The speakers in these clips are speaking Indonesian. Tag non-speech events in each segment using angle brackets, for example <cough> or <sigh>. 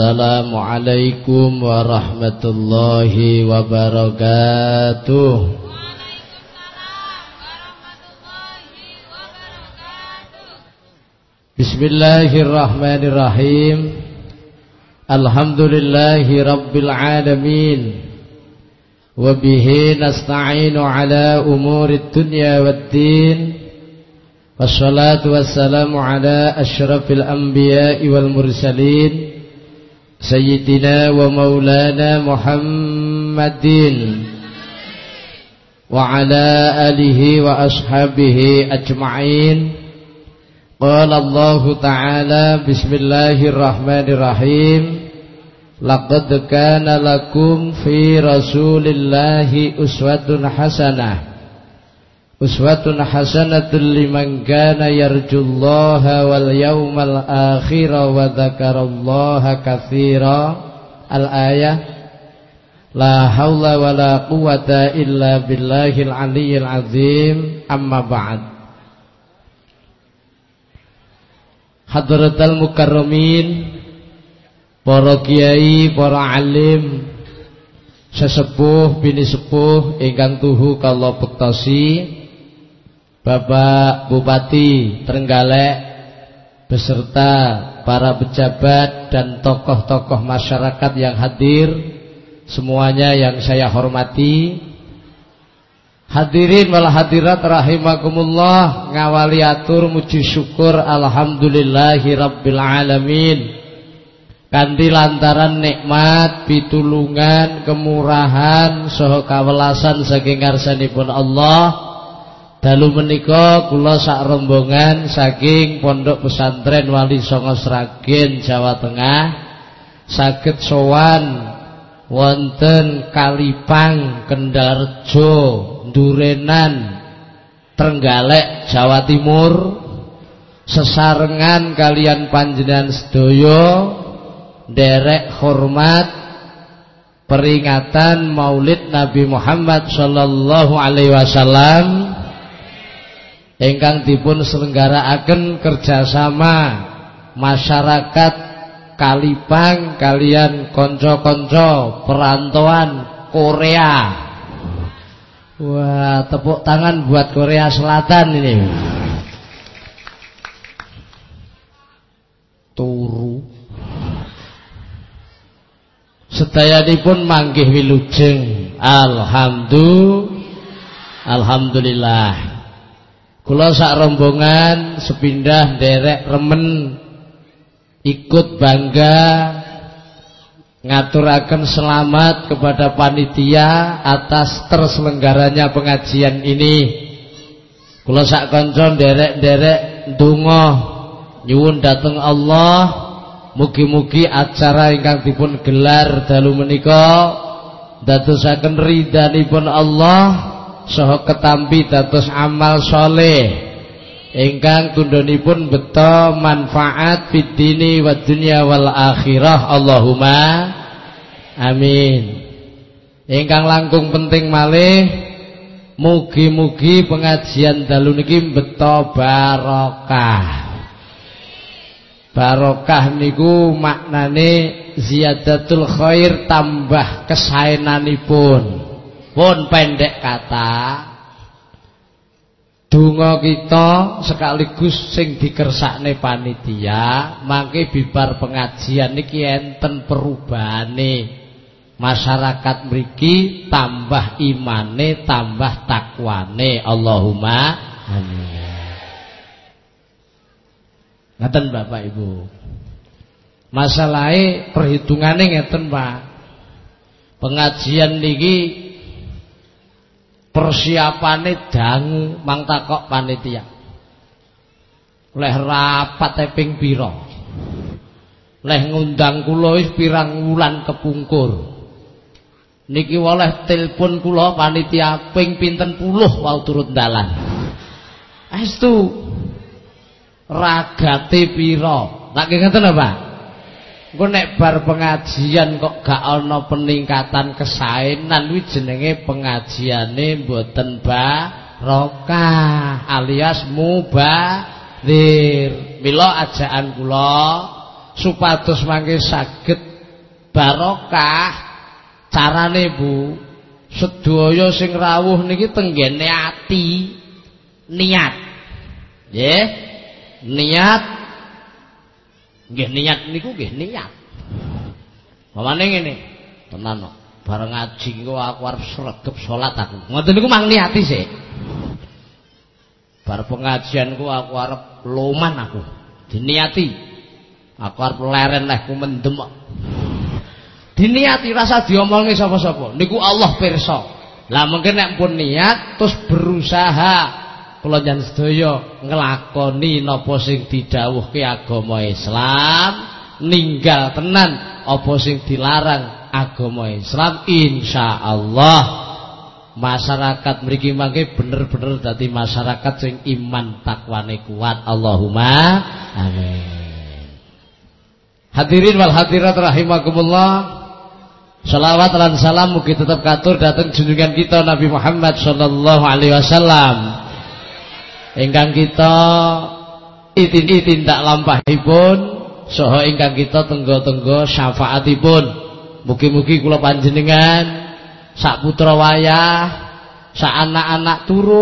Assalamualaikum warahmatullahi wabarakatuh Bismillahirrahmanirrahim Alhamdulillahi rabbil alamin Wabihi nasta'inu ala umuri dunya wad din Wassalatu wassalamu ala ashrafil anbiya'i wal mursalin سيدنا ومولانا محمد وعلى آله وأصحابه أجمعين. قال الله تعالى بسم الله الرحمن الرحيم. لقد كان لكم في رسول الله أسوة حسنة. Uswatun hasanatun liman kana yarjullaha wal yawmal akhir wa dzakarallaha katsira. Al ayah La haula wa la quwata illa billahil aliyyil azim. Amma ba'd. Hadratal mukarramin para kiai para alim sesepuh bini sepuh ingkang tuhu kala bektosi Bapak Bupati Trenggalek beserta para pejabat dan tokoh-tokoh masyarakat yang hadir semuanya yang saya hormati. Hadirin wal hadirat rahimakumullah ngawali atur muji syukur alhamdulillahi rabbil alamin. Kanti lantaran nikmat, pitulungan, kemurahan, soho kawelasan saking ngarsanipun Allah Dalu menika kula sak rombongan saking Pondok Pesantren Wali Songo Sragen Jawa Tengah. Saged sowan wonten Kalipang Kendalrejo Durenan Trenggalek Jawa Timur. Sesarengan kalian panjenengan sedaya derek hormat peringatan Maulid Nabi Muhammad sallallahu alaihi wasallam ingkang dipun selenggarakan kerjasama masyarakat Kalipang kalian konco-konco perantauan Korea. Wah tepuk tangan buat Korea Selatan ini. Turu. Sedayanipun manggih wilujeng. Alhamdulillah. Alhamdulillah Kula sak rombongan sepindah derek remen ikut bangga ngaturaken selamat kepada panitia atas terselenggaranya pengajian ini. Kula sak kanca derek-derek ndonga nyuwun dhateng Allah mugi-mugi acara ingkang dipun gelar dalu menika dadosaken ridhanipun Allah saha ketampi dados amal soleh. Ingkang tundhonipun beto manfaat fid dini wa wal akhirah. Allahumma amin. Ingkang langkung penting malih mugi-mugi pengajian dalu niki beto barokah. Barokah niku maknane ziyadatul khair tambah kesaenanipun pun pendek kata Dungo kita sekaligus sing dikersakne panitia mangke bibar pengajian niki enten perubahane. Masyarakat mriki tambah imane tambah takwane. Allahumma amin. Ngaten Bapak Ibu. Masalahnya perhitungannya ngeten Pak. Pengajian niki persiapane dangu mang takok panitia. Leh rapat ping pira? Leh ngundang kula wis pirang wulan kepungkur. Niki oleh telepon kula panitia ping pinten puluh wau turut dalan. Astu ragate pira? Tak ngeten apa Engko nek bar pengajian kok gak ana peningkatan kesaenan kuwi jenenge pengajiane mboten barokah alias mubazir. Mila ajaan kula supados mangke saged barokah carane Bu sedaya sing rawuh niki tenggene ati niat nggih niat nggih niat niku nggih niat. Pamane ngene tenan kok bareng ngaji kok aku arep sregep salat aku. Ngoten niku mang niati sik. Bar pengajian ku aku arep loman aku diniati. Aku arep leren leh ku mendem diniati rasa diomongin sapa-sapa. Niku Allah pirsa. Lah mungkin nek pun niat terus berusaha kula jan sedaya nglakoni napa sing didhawuhke agama Islam ninggal tenan apa sing dilarang agama Islam insyaallah masyarakat mriki mangke bener-bener dadi masyarakat sing iman takwane kuat. Allahumma amin. Hadirin wal hadirat rahimakumullah. Salawat dan salam mugi tetap katur datang junjungan kita Nabi Muhammad sallallahu alaihi wasallam. Ingkang kita itin-itin tak lampahipun saha ingkang kita tenggo-tenggo syafaatipun. Mugi-mugi kula panjenengan sak putra wayah, sak anak-anak turun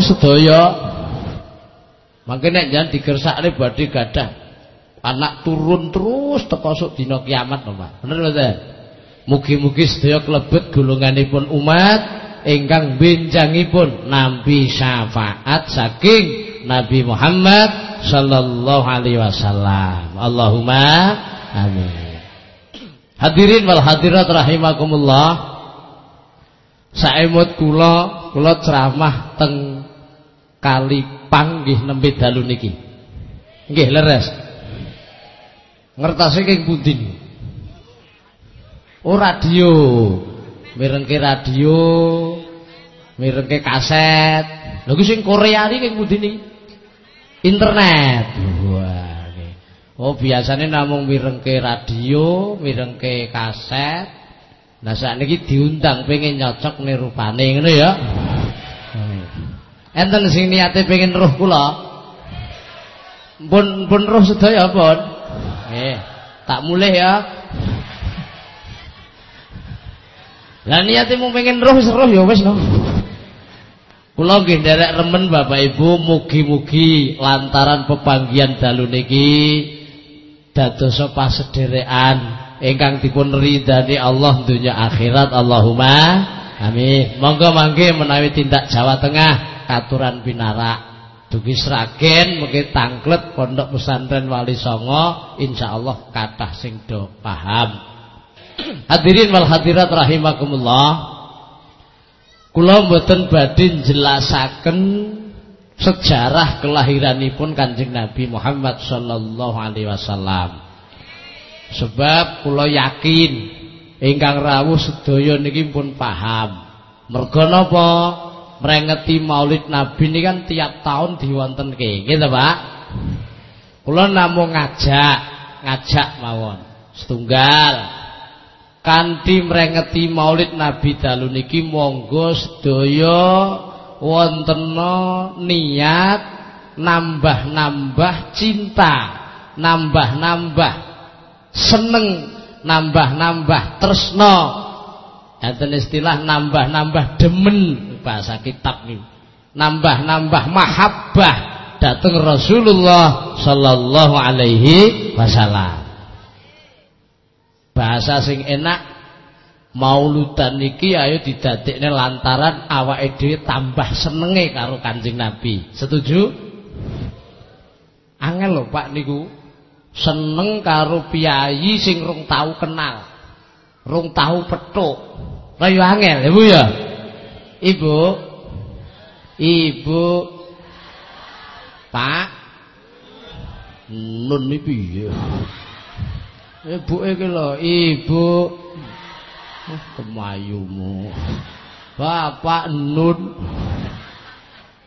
sedaya Mangke nek jan digersakne badhe gadah anak turun terus teko dina kiamat lho, Pak. Bener mboten? Mugi-mugi sedaya klebet golonganipun umat ingkang benjangipun nampi syafaat saking Nabi Muhammad sallallahu alaihi wasallam. Allahumma amin. Hadirin wal hadirat rahimakumullah. Saemut kula kula ceramah teng kali panggih nembe dalu niki. Nggih leres. Ngertase king pundi Oh radio. Mirengke radio, mirengke kaset. Lha ki sing Korea iki king pundi? Internet. Wah, Oh biasanya namung mirengke radio, mirengke kaset. Nah saat ini diundang pengen nyocok nih rupane ngono ya. Enten sing niate pengen roh kula. Pun pun roh sedaya pun. Nggih. Tak mulih ya. Lah niate mung pengen roh roh ya wis no. Kula nggih nderek remen Bapak Ibu mugi-mugi lantaran pepanggian dalu niki dados pasederekan ingkang dipun ridani Allah dunya akhirat Allahumma amin. Monggo mangke menawi tindak Jawa Tengah katuran pinarak dugi Sragen mugi tangklet Pondok Pesantren Wali Songo insyaallah kathah sing do paham Hadirin wal hadirat rahimakumullah. Kula mboten badhe jelasaken sejarah kelahiranipun Kanjeng Nabi Muhammad sallallahu alaihi wasallam. Sebab kula yakin ingkang rawuh sedaya niki pun paham. Merga napa merengeti maulid nabi ini kan tiap tahun diwontenke gitu Pak? Kula namung ngajak ngajak mawon. Setunggal kanthi merengeti maulid nabi dalu niki monggo sedaya wontena niat nambah-nambah cinta nambah-nambah seneng nambah-nambah tresno enten istilah nambah-nambah demen bahasa kitab nih nambah-nambah mahabbah. Datang Rasulullah sallallahu alaihi wasallam bahasa sing enak mauludan niki ayo didadekne lantaran awake dhewe tambah senenge karo Kanjeng Nabi. Setuju? Angel lho Pak niku. Seneng karo piyayi sing rung tahu kenal rung tahu petuk. Kaya angel ya Bu ya? Ibu? Ibu? Pak? Nun iki piye Ibu iki lho Ibu. Oh, kemayumu Bapak Nun.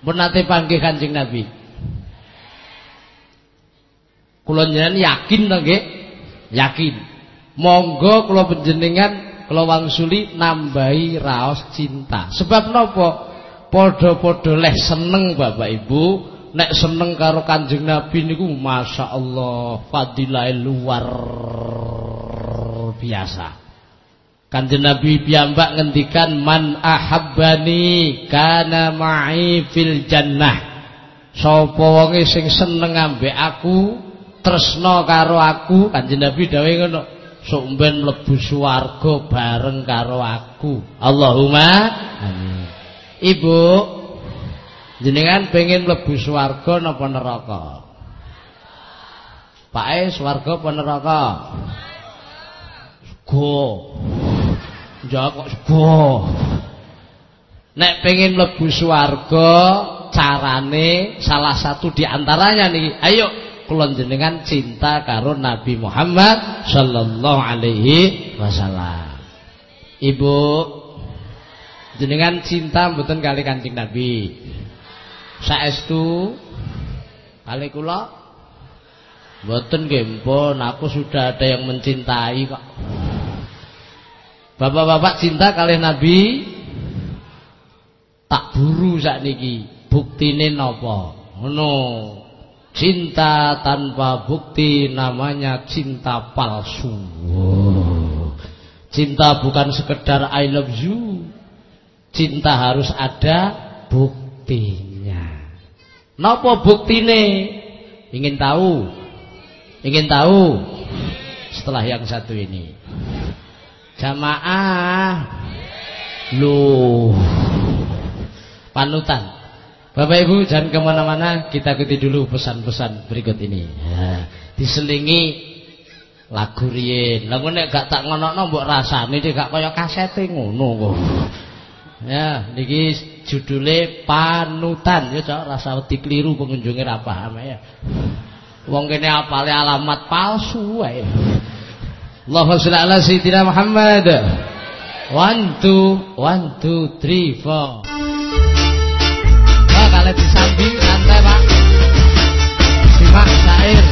Menate panggih Kanjeng Nabi? Kula jenengan yakin to nggih? Yakin. Monggo kula panjenengan kula wangsuli nambahi raos cinta. Sebab napa? padha-padha leh seneng Bapak Ibu nek seneng karo Kanjeng Nabi niku Allah fadilah luar biasa. Kanjeng Nabi piyambak ngendikan man ahabbani kana ma'i fil jannah. Sapa wonge sing seneng ambek aku tresna karo aku Kanjeng Nabi dawuh ngono sok ben mlebu swarga bareng karo aku. Allahumma amin. Ibu jenengan pengen mlebu swarga napa neraka Pak E swarga apa neraka Go Jawab kok sego. Nek pengen mlebu swarga, carane salah satu di antaranya nih. Ayo kula jenengan cinta karo Nabi Muhammad sallallahu alaihi wasallam. Ibu jenengan cinta mboten kali Kanjeng Nabi. Saestu. Kali kula. Mboten nggih aku sudah ada yang mencintai kok. Bapak-bapak cinta kalian Nabi? Tak buru niki buktine napa? Ngono. Cinta tanpa bukti namanya cinta palsu. Cinta bukan sekedar I love you. Cinta harus ada buktinya napa buktine? Ingin tahu? Ingin tahu? Setelah yang satu ini. Jamaah. Lu. Panutan. Bapak Ibu jangan ke mana-mana. Kita ikuti dulu pesan-pesan berikut ini. Ya, diselingi lagu riyen. Lah nek gak tak ngono-ngono mbok rasane gak kaya kasete ngono kok. Ya, niki judule panutan ya cok rasa wedi kliru pengunjunge ra paham ya. Wong kene apale alamat palsu wae. Allahumma sholli ala sayyidina Muhammad. One two, one two, three, four. Pak kalian disambi santai pak. Simak syair.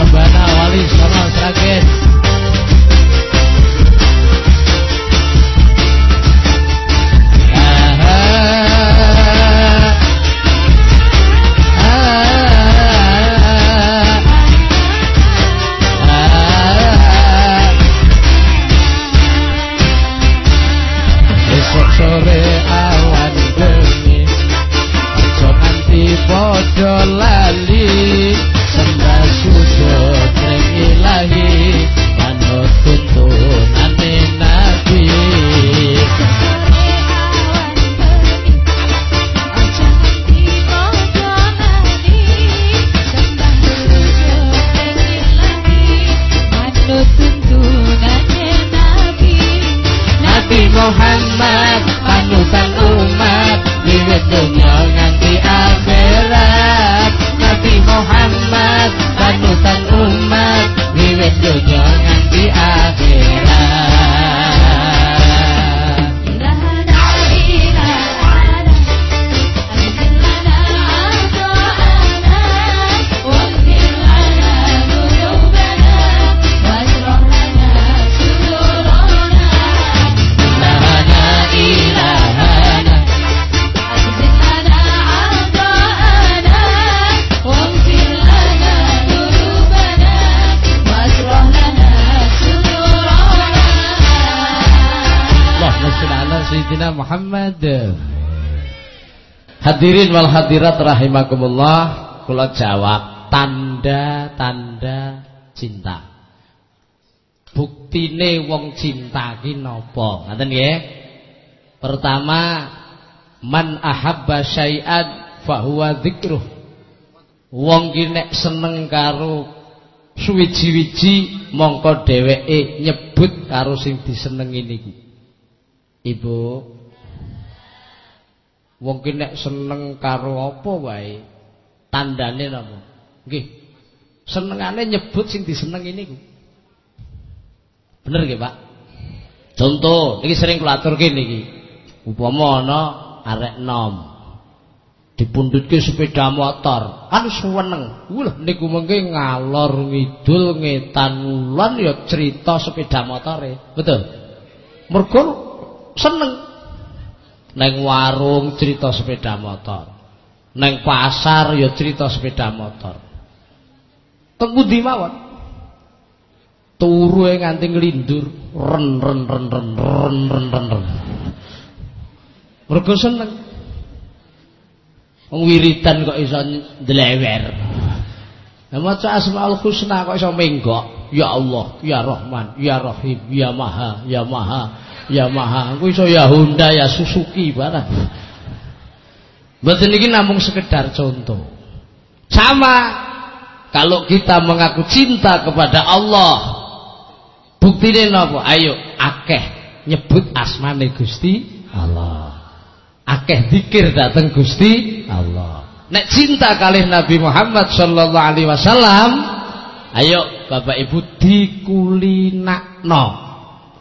Rebana wali sonal seragen. Muhammad Panutan umat Hidup dunia nanti akhirat Nabi Muhammad Panutan umat Hidup dunia nanti akhirat Hadirin wal hadirat rahimakumullah, kula jawab tanda-tanda cinta. Buktine wong cinta ki napa? Ngoten nggih. Pertama, man ahabba syai'an fahuwa dzikruh. Wong ki nek seneng karo suwiji-wiji mongko dheweke nyebut karo sing disenengi niku. Ibu, Wong ki nek seneng karo apa wae tandane napa? Nggih. Senengane nyebut sing disenengi niku. Bener nggih, Pak? Contoh, niki sering kula aturke niki. Upama ana arek nom dipundhutke sepeda motor, kan suweneng. Wah, niku mengke ngalor ngidul ngetan wulan ya cerita sepeda motore. Betul? Mergo seneng Neng warung cerita sepeda motor. Neng pasar ya cerita sepeda motor. Teng pundi mawon? Turu nganti nglindur, ren ren ren ren ren ren ren. ren. Mergo seneng. Wong kok iso ndlewer. Lah maca Asmaul Husna kok iso menggok. Ya Allah, ya Rahman, ya Rahim, ya Maha, ya Maha, ya Maha. Aku iso ya Honda, ya Suzuki barang. Mboten iki namung sekedar contoh. Sama kalau kita mengaku cinta kepada Allah, buktine napa? Ayo akeh nyebut asmane Gusti Allah. Akeh zikir dateng Gusti Allah. Nek cinta kali Nabi Muhammad sallallahu alaihi wasallam, ayo Bapak Ibu dikulinakno.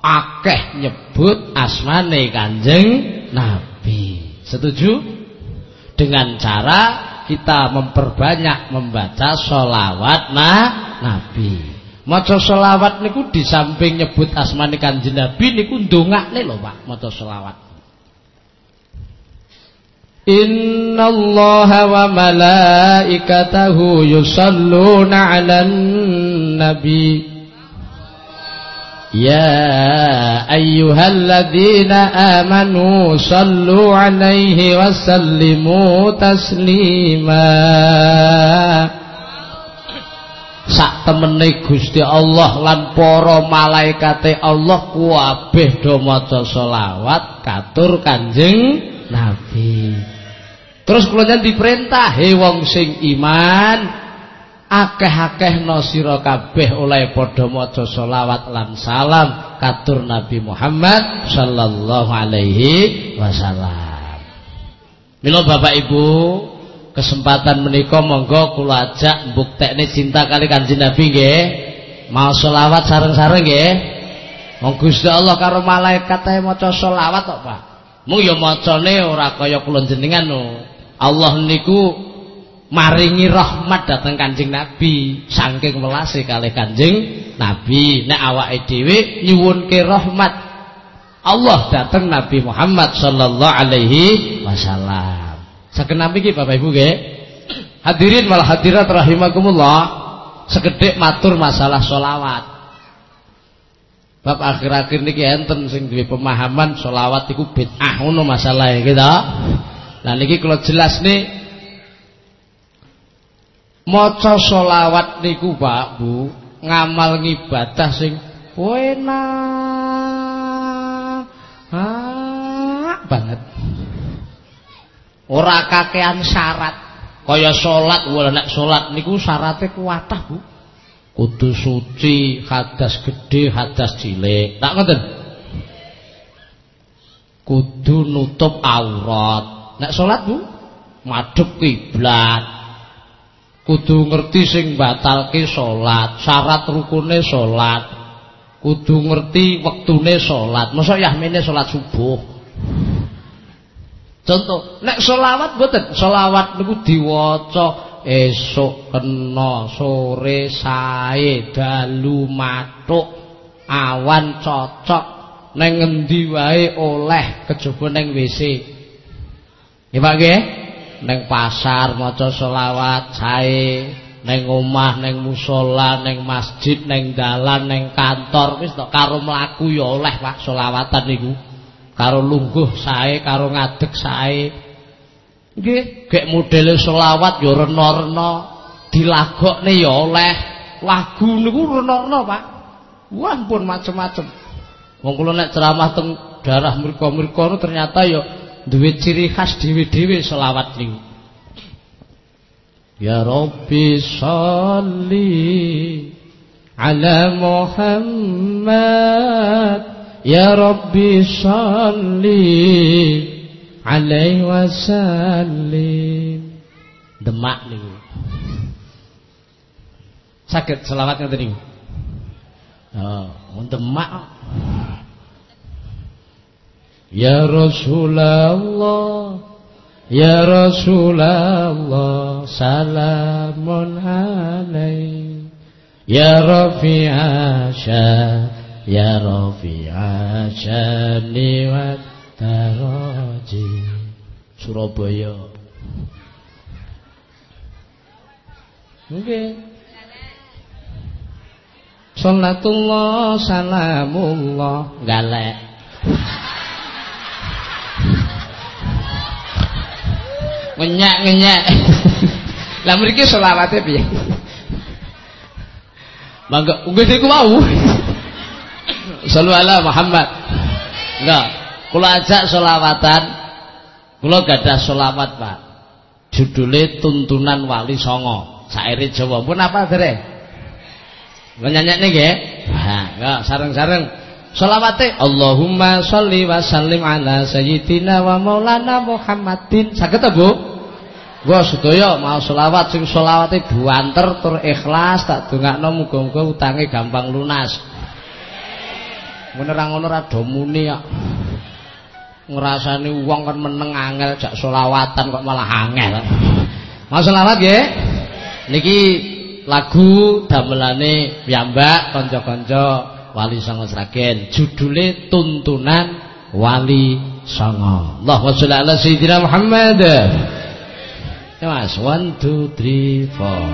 Akeh nyebut asmane Kanjeng Nabi. Setuju? dengan cara kita memperbanyak membaca sholawat nah, Nabi. Maca sholawat niku di samping nyebut asmane Kanjeng Nabi niku ndongakne lho Pak, maca sholawat. Inna Allah wa malaikatahu yusalluna 'alan nabi يا أيها الذين آمنوا صلوا عليه وسلموا تسليما sak temene Gusti Allah lan para malaikate Allah kuwabeh do maca selawat katur Kanjeng Nabi. Terus kula diperintah he wong sing iman akeh-akeh no sira kabeh oleh padha maca selawat lan salam katur Nabi Muhammad sallallahu alaihi wasallam. Mila Bapak Ibu, kesempatan menika monggo kula ajak mbuktekne cinta kali Kanjeng Nabi nggih. Mau selawat sareng-sareng nggih. Wong Gusti Allah karo malaikat ae maca selawat kok, Pak. Mung ya macane ora kaya kula jenengan no. Allah niku maringi rahmat datang Kanjeng Nabi saking welase kalih Kanjeng Nabi nek awake dhewe nyuwunke rahmat Allah datang Nabi Muhammad sallallahu alaihi wasallam. Saken nami iki Bapak Ibu nggih. Hadirin wal hadirat rahimakumullah. Sekedhik matur masalah solawat. Bab akhir-akhir niki enten sing duwe pemahaman solawat iku bid'ah ngono masalahe gitu. Lah niki jelas nih maca selawat niku Pak Bu. Ngamal ngibadah sing ah, banget. Ora kakean syarat. Kaya salat wala nek salat niku syarate kuatah Bu. Kudu suci hadas gede hadas cilik. Tak ngoten? Kudu nutup aurat. Nek salat Bu madhep kiblat kudu ngerti sing batalke salat, syarat rukune salat. Kudu ngerti wektune salat. Masa yahmine salat subuh. Contoh, nek selawat mboten, selawat niku diwaca esuk kena, sore sae, dalu matuk, awan cocok, neng ngendi wae oleh kejaba neng WC. Nggih Pak nggih? Neng pasar maca selawat sae. Neng omah neng musola neng masjid neng dalan neng kantor. Wis tok karo mlaku ya oleh Pak selawatan niku. Karo lungguh sae karo ngadeg sae. Nggih. Gek modele selawat ya rena-rena. Dilagokne ya oleh. Lagu niku rena-rena Pak. Wah pun macem-macem. Wong kula nek ceramah teng daerah mriku-mriku ternyata ya duwe ciri khas dhewe-dhewe selawat niku Ya Rabbi salli ala Muhammad. Ya Rabbi salli alaihi wasallim. Demak niku sakit selawat ngoten niku? Oh demak Ya Rasulullah Ya Rasulullah Salamun alaih Ya Rafi'a Ya Rafi'a Syani wa darajat rajim. Surabaya. Nggih. Salatullah salamullah galek. Ngenyak-ngenyak. <laughs> Lah mriki selawate piye? Mangga nggih niku wau. Sallu ala Muhammad. Enggak, kula ajak selawatan. Kula gadah selawat, Pak. Judule Tuntunan Wali Songo. Saire Jawa. Pun apa, Dere? Nyanyi nggih? Ha, enggak sareng-sareng. Selawate Allahumma sholli wa sallim ala sayyidina wa maulana Muhammadin. Saged ta, Bu? Gua sedaya mau selawat sing selawate buanter tur ikhlas tak dongakno muga-muga utange gampang lunas. Ora ngono ora do muni kok. Ngrasani wong kan meneng angel jak selawatan kok malah angel. Mau selawat nggih? Niki lagu damelane piyambak kanca-kanca Wali Songo Sragen judule tuntunan Wali Songo Allahumma sholli ala sayyidina Muhammad ya mas one two three four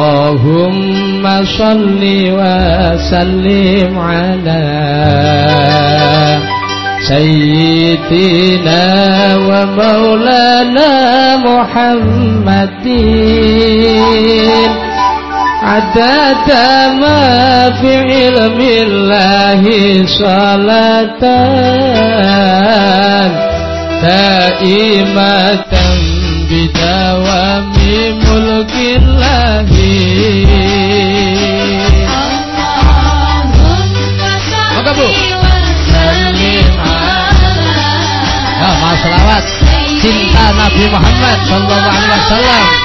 Allahumma sholli wa sallim ala سيدنا ومولانا محمد عدد ما في علم الله صلاة دائمة بدوام ملك الله selawat cinta Nabi Muhammad sallallahu alaihi wasallam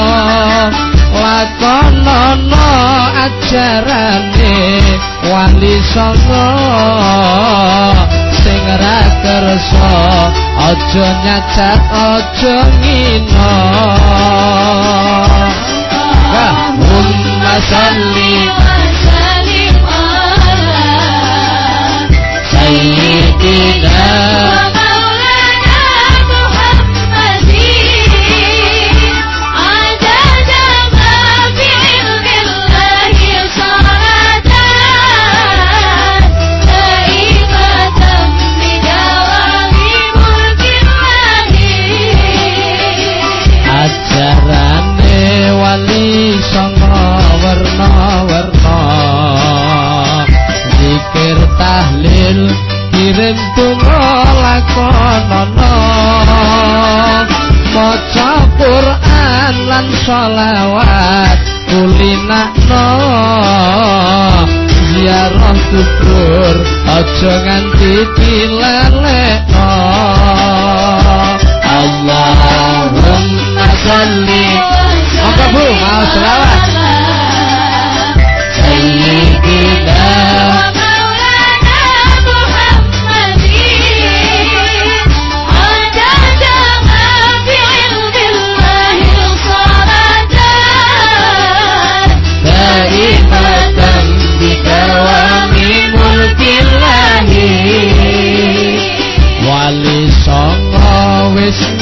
lakonono ajarane wali songo sing ra kersa aja nyacat aja ngino Allahumma salli sayyidina sholawat kulinakno. Ziarah kubur aja nganti dilalekno Allahumma sholli Maka Bu. Mau selawat. Sayyidina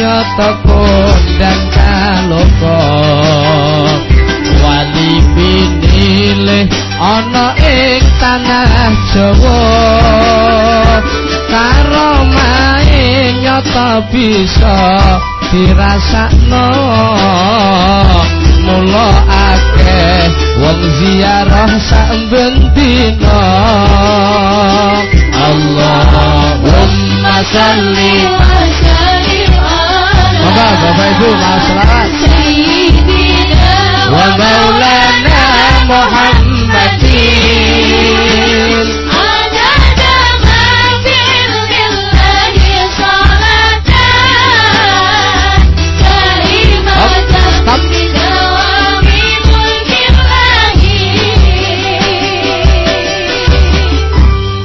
nyata kondang kaloka. Wali pinilih ana ing tanah Jawa. Karo mae nyata bisa dirasakno. Mula akeh wong ziarah sak bendina Allahumma shalli Bapak, Bapak Ibu, maaf selamat. Wa maulana Muhammadin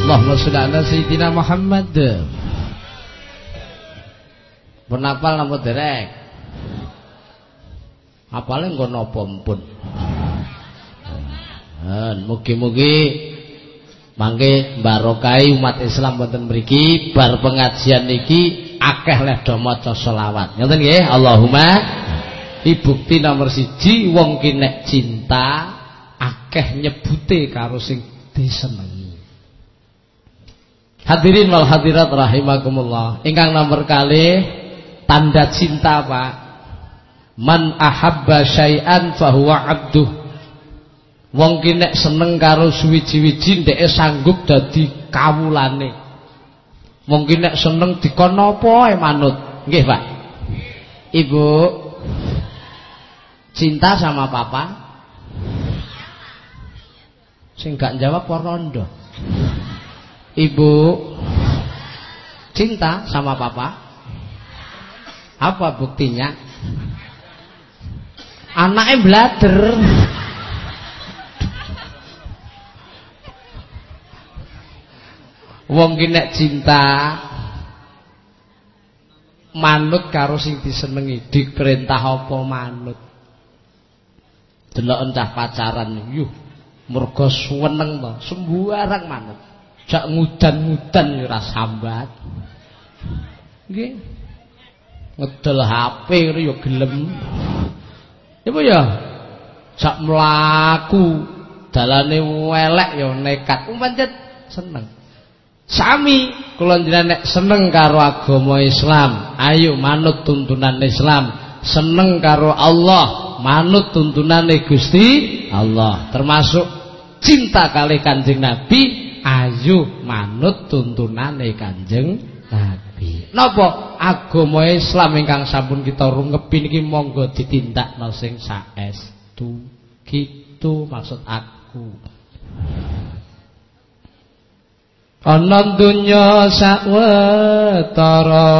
Allahumma sayyidina Muhammad Penapal nama derek Apalnya nggak nopo pun Mugi-mugi Mangke barokai umat Islam wonten mriki bar pengajian niki akeh leh do maca selawat. Ngoten nggih, Allahumma ibukti nomor siji wong ki nek cinta akeh nyebute karo sing disenengi. Hadirin wal hadirat rahimakumullah. Ingkang nomor kali tanda cinta Pak. Man ahabba syai'an fahuwa abduh Wong ki nek seneng karo suwiji-wiji ndeke sanggup dadi kawulane. Wong ki nek seneng dikon napa ae manut. Nggih, Pak. Ibu cinta sama papa? Sing gak jawab rondo. Ibu cinta sama papa? Apa buktinya? Anaknya belader. Wong ki cinta manut karo sing disenengi, diperintah apa manut. Delok entah pacaran yuh mergo seneng to, sembarang manut. Jak ngudan-ngudan ora sambat. Nggih. Ngedel HP ngono ya gelem. Ibu ya sak mlaku dalane welek ya nekat. Pancet seneng. Sami kula nek seneng karo agama Islam, ayo manut tuntunan Islam. Seneng karo Allah, manut tuntunane Gusti Allah. Termasuk cinta kali Kanjeng Nabi, ayo manut tuntunane Kanjeng Nabi. Napa agama Islam ingkang sampun kita rungepi niki monggo ditindakno sing saestu. Gitu maksud aku. ana donya sakwetara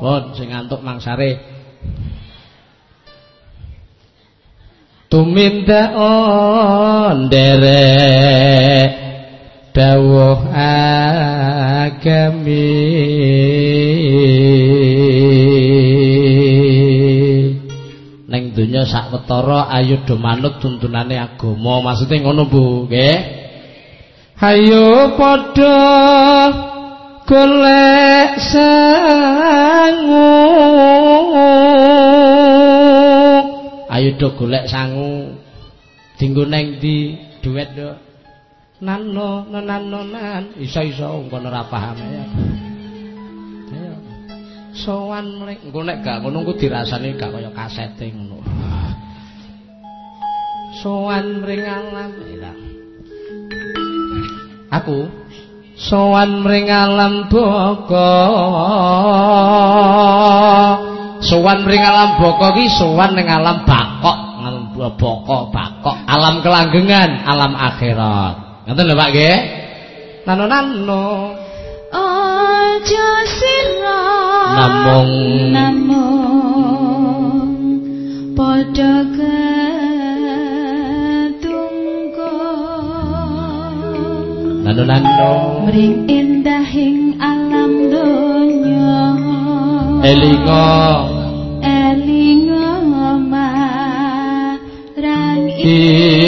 pun sing ngantuk mangsare tumindak nderek dawuh agami. Ning donya sakwetara ayo do manut tuntunane agama. Maksude ngono Bu nggih? Hayo padha golek sangu. Ayo do golek sangu. Dinggo neng di duet do Nano nano nan. Iso-iso ngono ora paham. Ya sowan mrek engko nek gak ngono ku dirasani gak kaya kasete ngono. Sowan mring alam aku? Sowan mring alam baka sowan mring alam baka ki sowan ning alam bakok alam baka bakok. Alam kelanggengan alam akhirat ngoten lho Pak nggih. Nano nano aja sira namung. namung. Padha nano mring indahing alam donya. Elinga. Elinga marang ilahi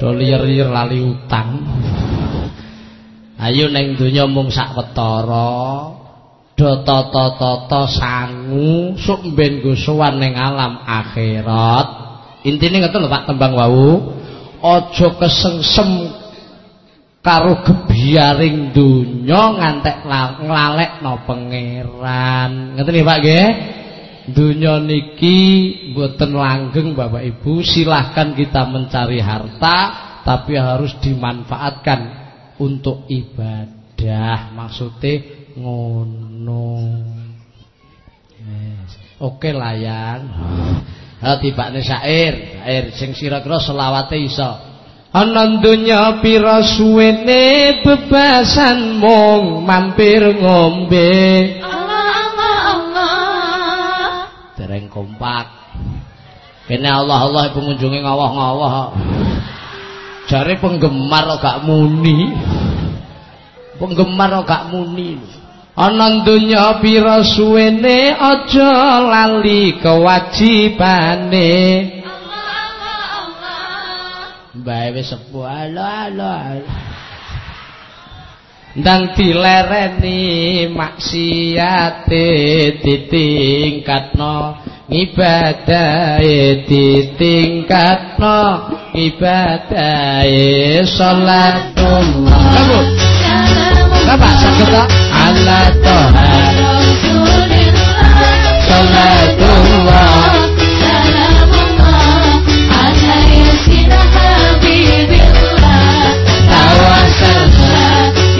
do liyer lali utang. Ayo neng donya mung sak wetara do tata-tata sangu sok ben go sowan ning alam akhirat. Intine ngoten lho Pak tembang wau aja kesengsem karo gebiaring donya ngantek nglalekno pangeran. Ngoten nggih Pak nggih Dunia niki mboten langgeng Bapak Ibu. Silahkan kita mencari harta tapi harus dimanfaatkan untuk ibadah. Maksudnya ngono. Yes. oke layan ha tibakne syair. Syair sing sira-kira selawate iso. Ana donya pira suwene bebasan mung mampir ngombe kompak. Kene Allah Allah pengunjunge ngawah-ngawah. Jare penggemar gak muni. Penggemar gak muni. Ana donya pira suwene aja lali kewajibane. Bae wis sepuh alo alo. Ndang dilereni maksiate ditingkatno ibadah di tingkat no ibadah salatullah bagus Bapak sakit tak? Ala toha Salatullah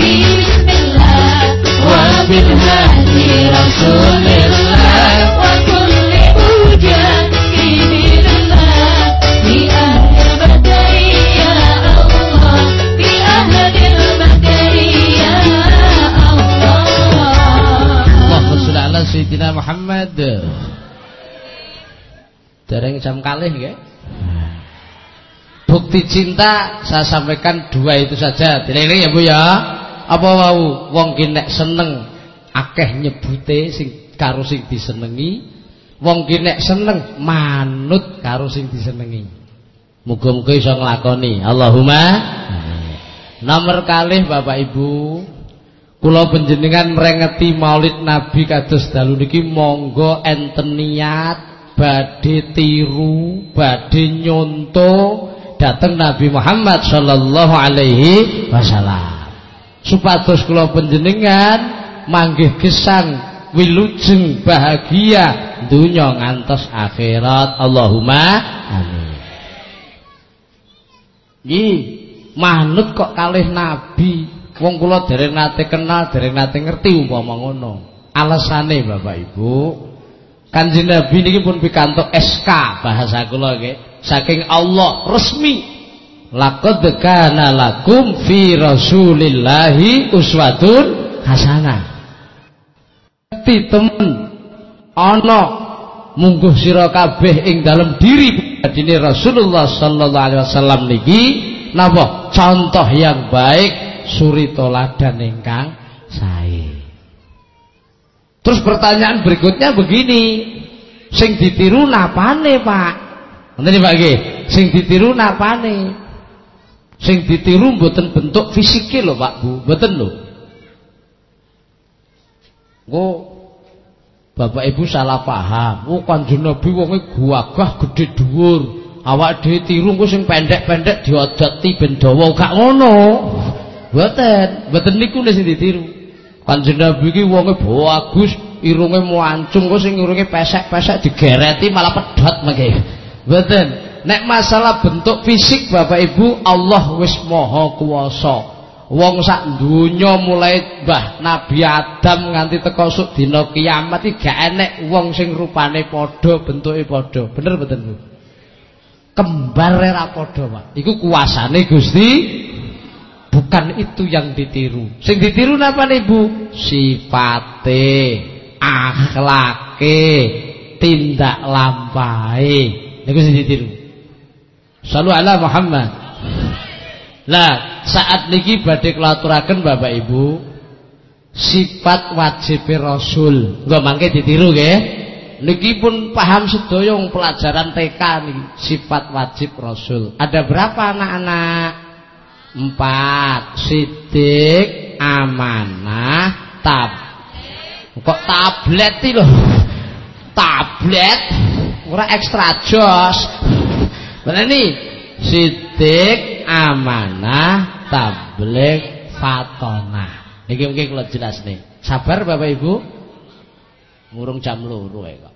Bismillah wa bil hadi Rasulillah Sayyidina Muhammad. Dereng jam kalih ya? Bukti cinta saya sampaikan dua itu saja. Dilene ya Bu ya. Apa wau wong ki nek seneng akeh nyebute sing karo sing disenengi, wong ki nek seneng manut karo sing disenengi. Muga-muga iso nglakoni. Allahumma Nomor kalih Bapak Ibu kula panjenengan mrengeti Maulid Nabi kados dalu niki monggo enten niat badhe tiru badhe nyonto dateng Nabi Muhammad sallallahu alaihi wasallam. Supados kula panjenengan manggih gesang wilujeng bahagia dunya ngantos akhirat. Allahumma amin. Nggih manut kok kalih nabi wong kula dereng nate kenal dereng nate ngerti umpama ngono. Alasane Bapak Ibu. Kanjeng Nabi niki pun pikantuk SK bahasa kula nggih. Saking Allah resmi. Laqad kana lakum fi Rasulillahi uswatun hasanah. Ngerti temen ana mungguh sira kabeh ing dalam diri adine Rasulullah sallallahu alaihi wasallam niki. Napa? Contoh yang baik suri toladan ingkang sae. Terus pertanyaan berikutnya begini. Sing ditiru napane Pak? Ngoten Pak nggih sing ditiru napane? Sing ditiru mboten bentuk fisike lho Pak Bu. Mboten lho. Oh, Bapak Ibu salah paham. Oh, Kanjeng Nabi wonge gagah gede dhuwur. Awak dhewe tiru engko sing pendek-pendek diodoti ben dawa gak ngono. Mboten, mboten niku sing ditiru. Kanjeng Nabi iki wonge bagus, irunge muancung, kok sing irunge pesek-pesek digereti malah pedhot mengke. Mboten. Nek masalah bentuk fisik Bapak Ibu Allah wis maha kuwasa. Wong sak donya mulai Mbah Nabi Adam nganti teka suk dina kiamat iki gak enek wong sing rupane padha, bentuke padha. Bener mboten Bu? Kembar ora padha, Pak. Iku kuasane Gusti bukan itu yang ditiru. Sing ditiru napa nih Bu? Sifate, akhlake, tindak lampahe. Niku sing ditiru. Sallu ala Muhammad. Lah, saat niki badhe klaturaken Bapak Ibu, sifat wajib Rasul. Nggo mangke ditiru nggih. Niki pun paham sedaya pelajaran TK niki, sifat wajib Rasul. Ada berapa anak-anak? Empat. Sidik, amanah, tab. Kok tablet iki lho? Tablet ora ekstra jos. Bener nih? Sidik, amanah tabligh fatonah niki mungkin kalau jelas nih sabar Bapak Ibu ngurung jam loro kok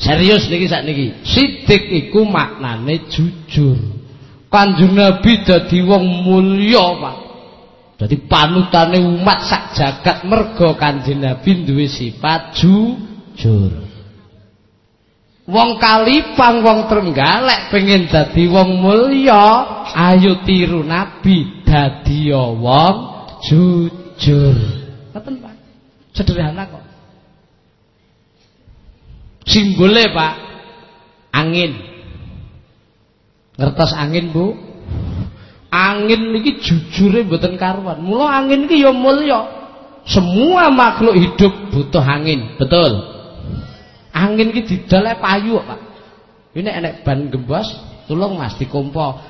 serius niki sak niki sidik iku maknane jujur Kanjeng Nabi dadi wong mulya Pak dadi panutane umat sak jagat mergo Kanjeng Nabi duwe sifat jujur Wong kalipang wong trenggalek pengen dadi wong mulya, ayo tiru nabi dadi wong jujur. Ngoten Pak. Sederhana kok. Simbole, Pak. Angin. Ngertos angin, Bu? Angin niki jujure mboten karuan. Mula angin iki ya mulya. Semua makhluk hidup butuh angin, betul. Angin iki didol payu, Pak. Ini enek ban gembos, tolong Mas dikompo.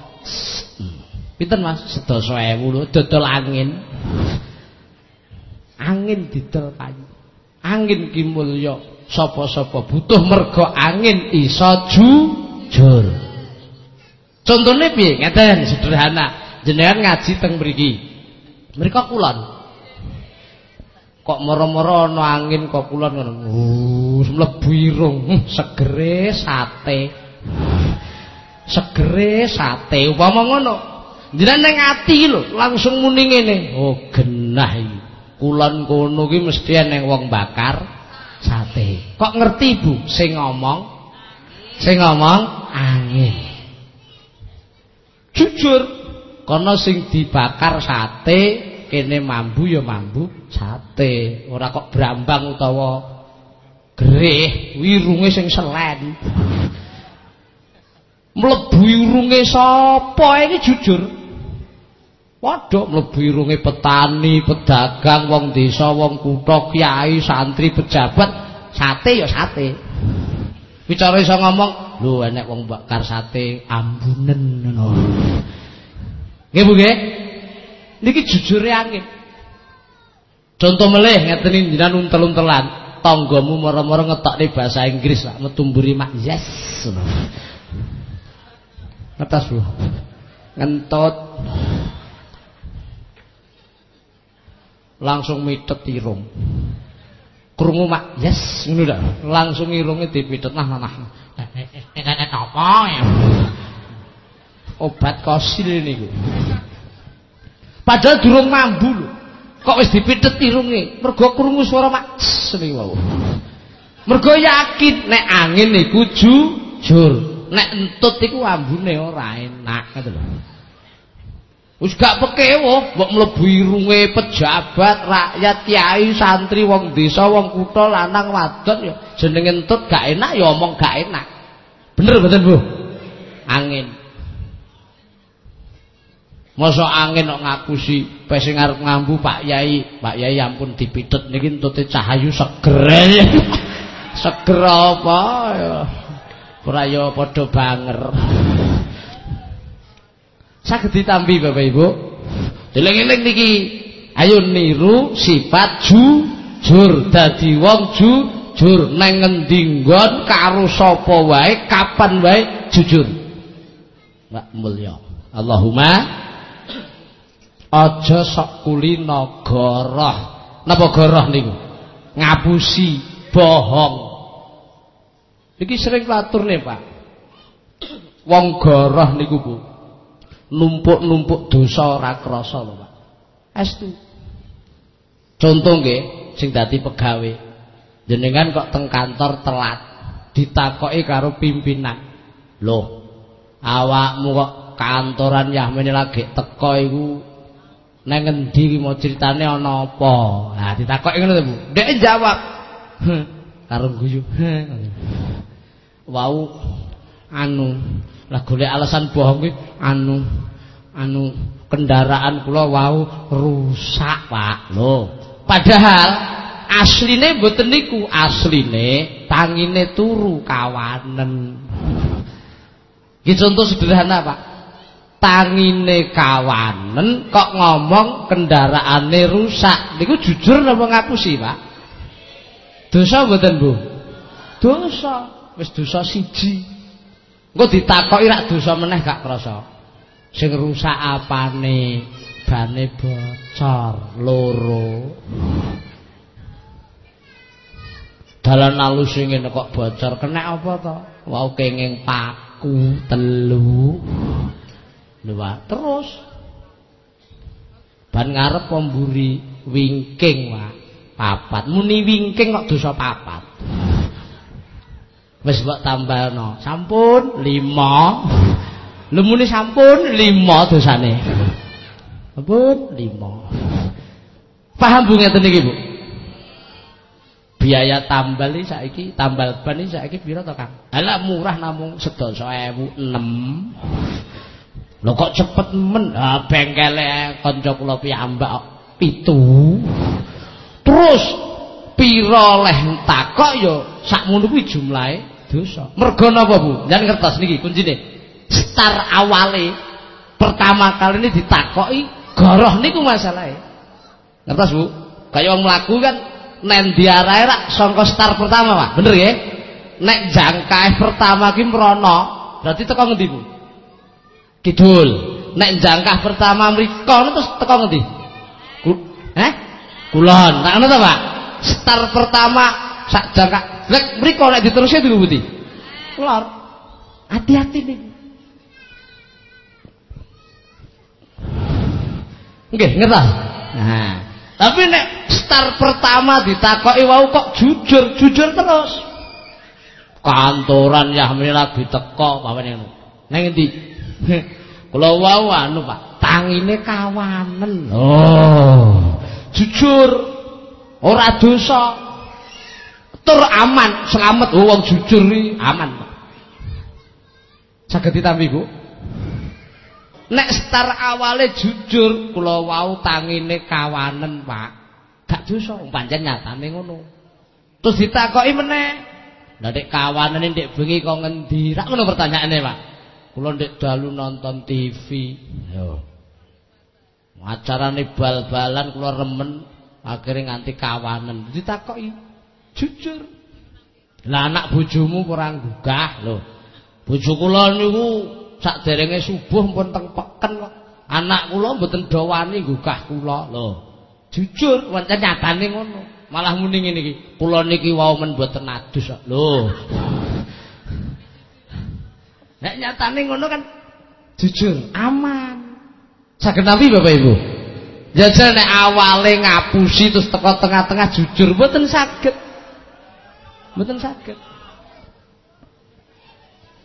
Pinten Mas? Sedasa ewu lho dodol angin. Angin didol payu. Angin ki mulya. Sapa-sapa butuh mergo angin iso jujur. Contone piye? Ngeten sederhana. Jenengan ngaji teng mriki. Mriko kulon. Kok moro-moro ana angin kok kulon ngono. Uh, mlebu irung, hmm, segere sate. Segere sate upama ngono. Jenengan ning ati lho, langsung muni ngene. Oh, genah iki. Kulon kono ki mesti ana wong bakar sate. Kok ngerti Bu sing ngomong? Sing ngomong angin. Jujur, kono sing dibakar sate kene mambu ya mambu sate. Ora kok brambang utawa gerih, wirunge sing selen. Mlebu irunge sapa iki jujur? Waduh mlebu irunge petani, pedagang, wong desa, wong kutha, kiai, santri, pejabat, sate ya sate. Bicara iso ngomong, lho enek wong bakar sate ambunen ngono. Nggih Bu nggih? Niki jujure angin. Contoh melih ngeten jenengan untel-untelan, tanggamu moro-moro ngetokne bahasa Inggris lak metu mburi mak yes. Ngetas Bu. Ngentut. langsung mitet irung. Krungu mak, yes, ngono. Langsung irunge dipitet nah nah. Ini napa ya? Obat kosil niku. Padahal durung mambu lho. Kok wis dipitet irunge? Mergo krungu swara mak niku wau. Mergo yakin nek angin niku jujur. Nek entut iku ambune ora enak ngoten lho. Wis gak pekewo, mbok mlebu irunge pejabat, rakyat, kiai, santri, wong desa, wong kutha, lanang, wadon ya jenenge entut gak enak ya omong gak enak. Bener mboten, Bu? Angin. Masa angin kok ngaku si sing arep ngambu Pak Yai, Pak Yai ampun dipitet niki entute cahayu seger. <laughs> seger apa ya? Ora ya padha banger. Saged ditampi Bapak Ibu. Deleng-eling niki. Ayo niru sifat jujur dadi wong jujur nang ngendi nggon karo sapa wae kapan wae jujur. Mbak mulya. Allahumma aja sok kulina goroh. Napa goroh niku? Ngapusi, bohong. Iki sering klatur nih, Pak. Wong goroh niku, Bu. Numpuk-numpuk dosa ora krasa lho Pak. Estu. Contoh nggih sing dadi pegawe. Jenengan kok teng kantor telat ditakoki karo pimpinan. Loh, awakmu kok kantoran Yahmene lagi teko iku nang endi mau ceritane ana apa? Nah, ditakoki ngono to, Bu. Dek jawab. <laughs> karo guyu. <laughs> Wau anu lah golek alasan bohong kuwi anu anu kendaraan kula wau rusak, Pak. Lho, padahal asline mboten niku, asline tangine turu kawanen. Iki contoh sederhana, Pak. Tangine kawanen kok ngomong kendaraane rusak. Niku jujur napa ngapusi, Pak? Dosa mboten, Bu? Dosa. Wis dosa siji. Engko ditakoki rak dosa meneh gak krasa. Sing rusak apane? Bane bocor loro. Dalan alus ngene kok bocor, kena apa to? Wau kenging paku telu. Lho, terus ban ngarep pemburi wingking, Pak. Papat. Muni wingking kok dosa papat. Wis mbok tambahno. Sampun 5. Lemune sampun 5 dosane. Sampun 5. Paham Bu ngeten iki, Bu? biaya tambal iki saiki tambal ban iki saiki pira to Kang ala murah namung 12006 lho kok cepet men ha bengkele kanca kula piyambak pitu terus pira leh takok ya sakmono kuwi jumlahe dosa. Mergo napa Bu? Jan ngertos niki kuncine. Star awale pertama kali ini ditakoki goroh niku masalahe. Ngertos Bu? Kaya wong mlaku kan nen diarahe rak sangka star pertama Pak. Bener ya? Nek jangkae pertama ki mrono berarti teko ngendi Bu? Kidul. Nek jangkah pertama mriko terus teko ngendi? Eh? Kulon. Tak ngono Pak? Star pertama sak jangka lek mriko nek diterusnya dulu Budi kulon hati-hati nih Nggih, ngerti? Nah, tapi nek star pertama ditakoki wau kok jujur, jujur terus. Kantoran Yahmi lagi teko pawen ngono. Nang endi? <laughs> Kula wau anu Pak, tangine kawanen. Oh, jujur. Ora dosa. Tur aman, selamat oh, wong jujur iki aman. Saged ditampi, Bu? nek star awale jujur kula wau tangine kawanen Pak. Gak dosa pancen nyatane ngono. Terus ditakoki meneh. Lha nek kawanane ndek bengi kok ngendi? Rak ngono pertanyaane Pak. Kula ndek dalu nonton TV yo. Acarane bal-balan kula remen akhirnya nganti kawanen. Ditakoki jujur lah anak bojomu kurang gugah lho bojo kula niku sakderenge subuh pun teng peken kok. Anak kula mboten dawani gugah kula lho. Jujur pancen nyatane ngono. Malah muni ngene iki, kula niki wau men mboten adus kok. Lho. Nek nyatane ngono kan jujur, aman. Saged nabi Bapak Ibu. Jajal nek awale ngapusi terus teko tengah-tengah jujur mboten saged. Mboten saged.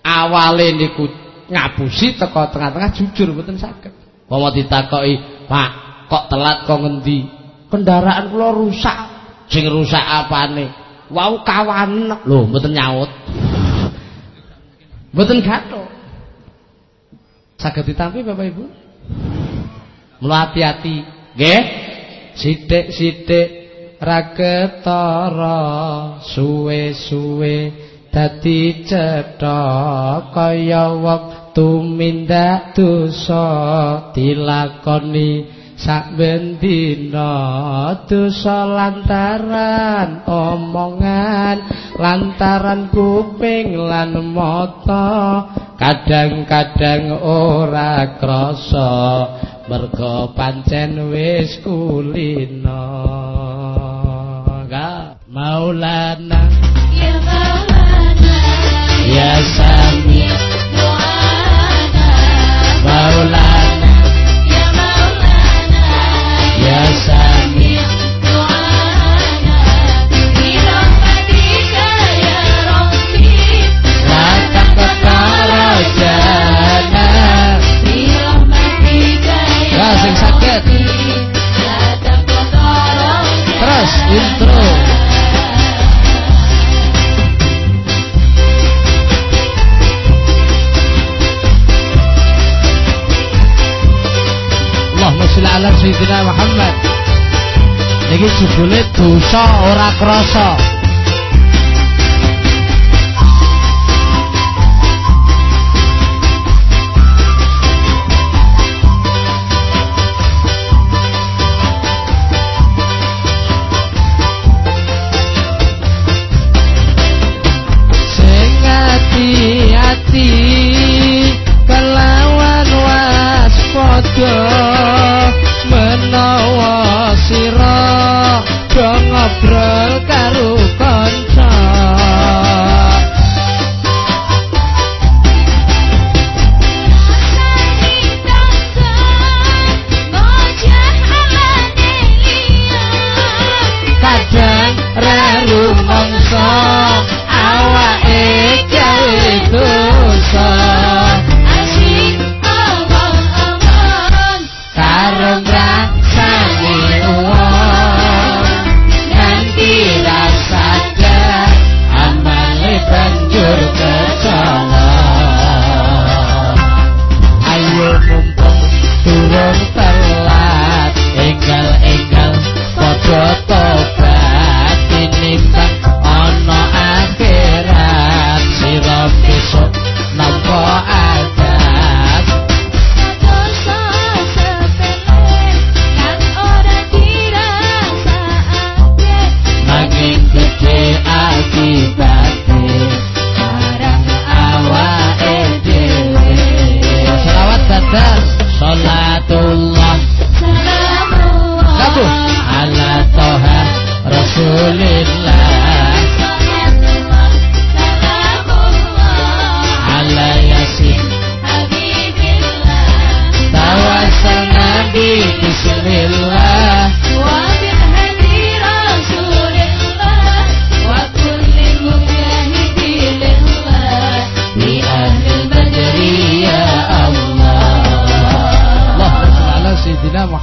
Awale niku ngapusi teko tengah-tengah jujur mboten saged. Pomo ditakoki, "Pak, kok telat kok ngendi?" Kendaraan kula rusak. Sing rusak apane? Wau kawan lho mboten nyaut. Mboten gathuk. Saged ditampi Bapak Ibu? Mula hati-hati, nggih. Sithik-sithik ra ketara suwe-suwe dadi cetha kaya wektu mindak dosa dilakoni saben dina. Dosa lantaran omongan lantaran kuping lan mata kadang-kadang ora krasa. Mergo pancen wis kulina Maulana. Ya Maulana. Ya sami. Doana Maulana. Ya Maulana. Ya sami. Doana Birahmatika ya Rabbi laka kekara jana Birahmatika ya Ya, sing sakit. La taqdara terus intro Muhammad. Niki jebule dosa ora krasa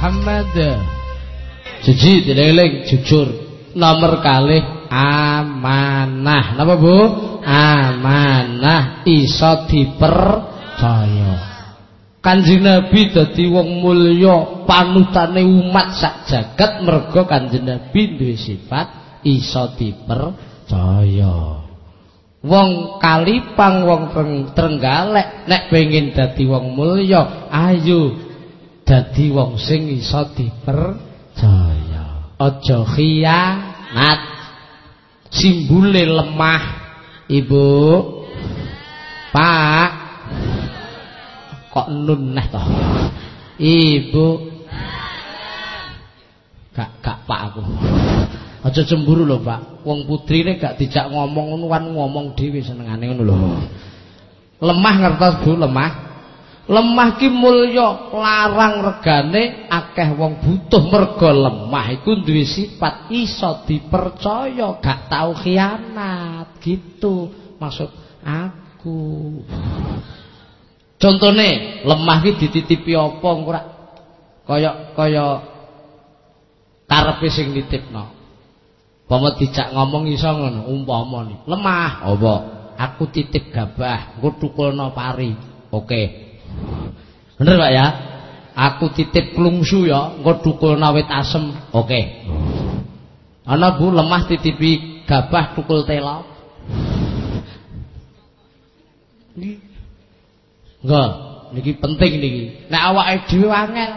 Muhammad. Siji dieling jujur. Nomor kalih amanah. Napa Bu? Amanah iso dipercaya. Kanjeng Nabi dadi wong mulya, panutane umat sak jagat merga Kanjeng Nabi duwe sifat iso dipercaya. Wong kalipang wong Treng- Trenggalek nek pengin dadi wong mulya, ayo dadi wong sing iso dipercaya. Aja khianat. Simbole lemah, Ibu. Pak. Kok nun neh? Ibu. Gak gak Pak aku. Aja cemburu lho, Pak. Wong putrine gak dijak ngomong ngono kan ngomong dhewe senengane ngono lho. Lemah ngertos Bu, lemah. Lemah ki mulya, larang regane akeh wong butuh mergo lemah iku duwe sifat iso dipercaya, gak tau khianat. Gitu maksud aku. Contone lemah ki dititipi apa ora kaya kaya karepe sing nitipno. Umpama dijak ngomong iso ngono, umpama. Lemah apa? Aku titip gabah, engko tukulno pari. Oke. Bener Pak ya? Aku titip klungsu ya, engko tukulno wit asem. Oke. Ana Bu lemah titipi gabah tukul tela. Nggih. Niki penting niki. Nek awake dhewe angel.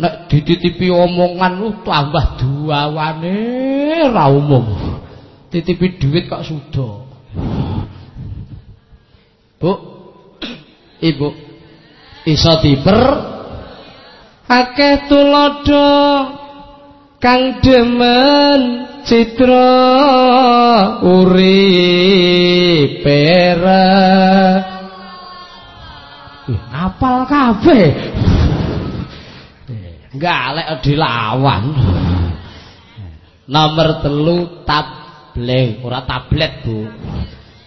Nek dititipi omongan lu tambah duawane ra umum. Titipi duit kok sudo. Bu. <clears throat> Ibu. Iso diper akeh tulodo kang demen citra uripe apal kabeh. Galek dilawan. Nomor telu tabligh, ora tablet, Bu.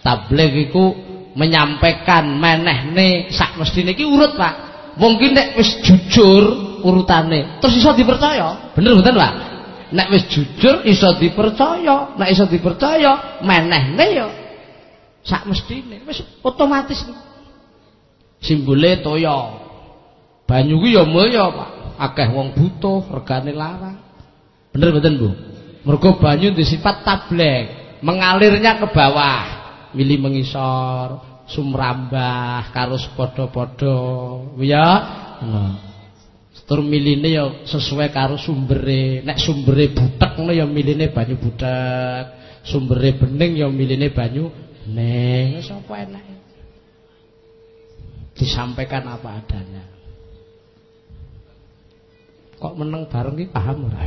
Tabligh iku menyampaikan menehne sak mestine iki urut, Pak. Mungkin nek wis jujur urutane, terus iso dipercaya. Bener mboten, Pak? Nek wis jujur iso dipercaya, nek iso dipercaya menehne ya. Sak mestine wis otomatis. Simbole toya. Banyu ku ya mulya Pak. Akeh wong butuh regane larang. Bener mboten Bu? Mergo banyu di sifat tablek mengalirnya ke bawah mili mengisor sumrambah karo padha-padha ya nah. tur miline ya sesuai karo sumbere nek sumbere butek ngono ya miline banyu butek sumbere bening ya miline banyu bening wis apa enake disampaikan apa adanya. Kok meneng bareng ki paham ora?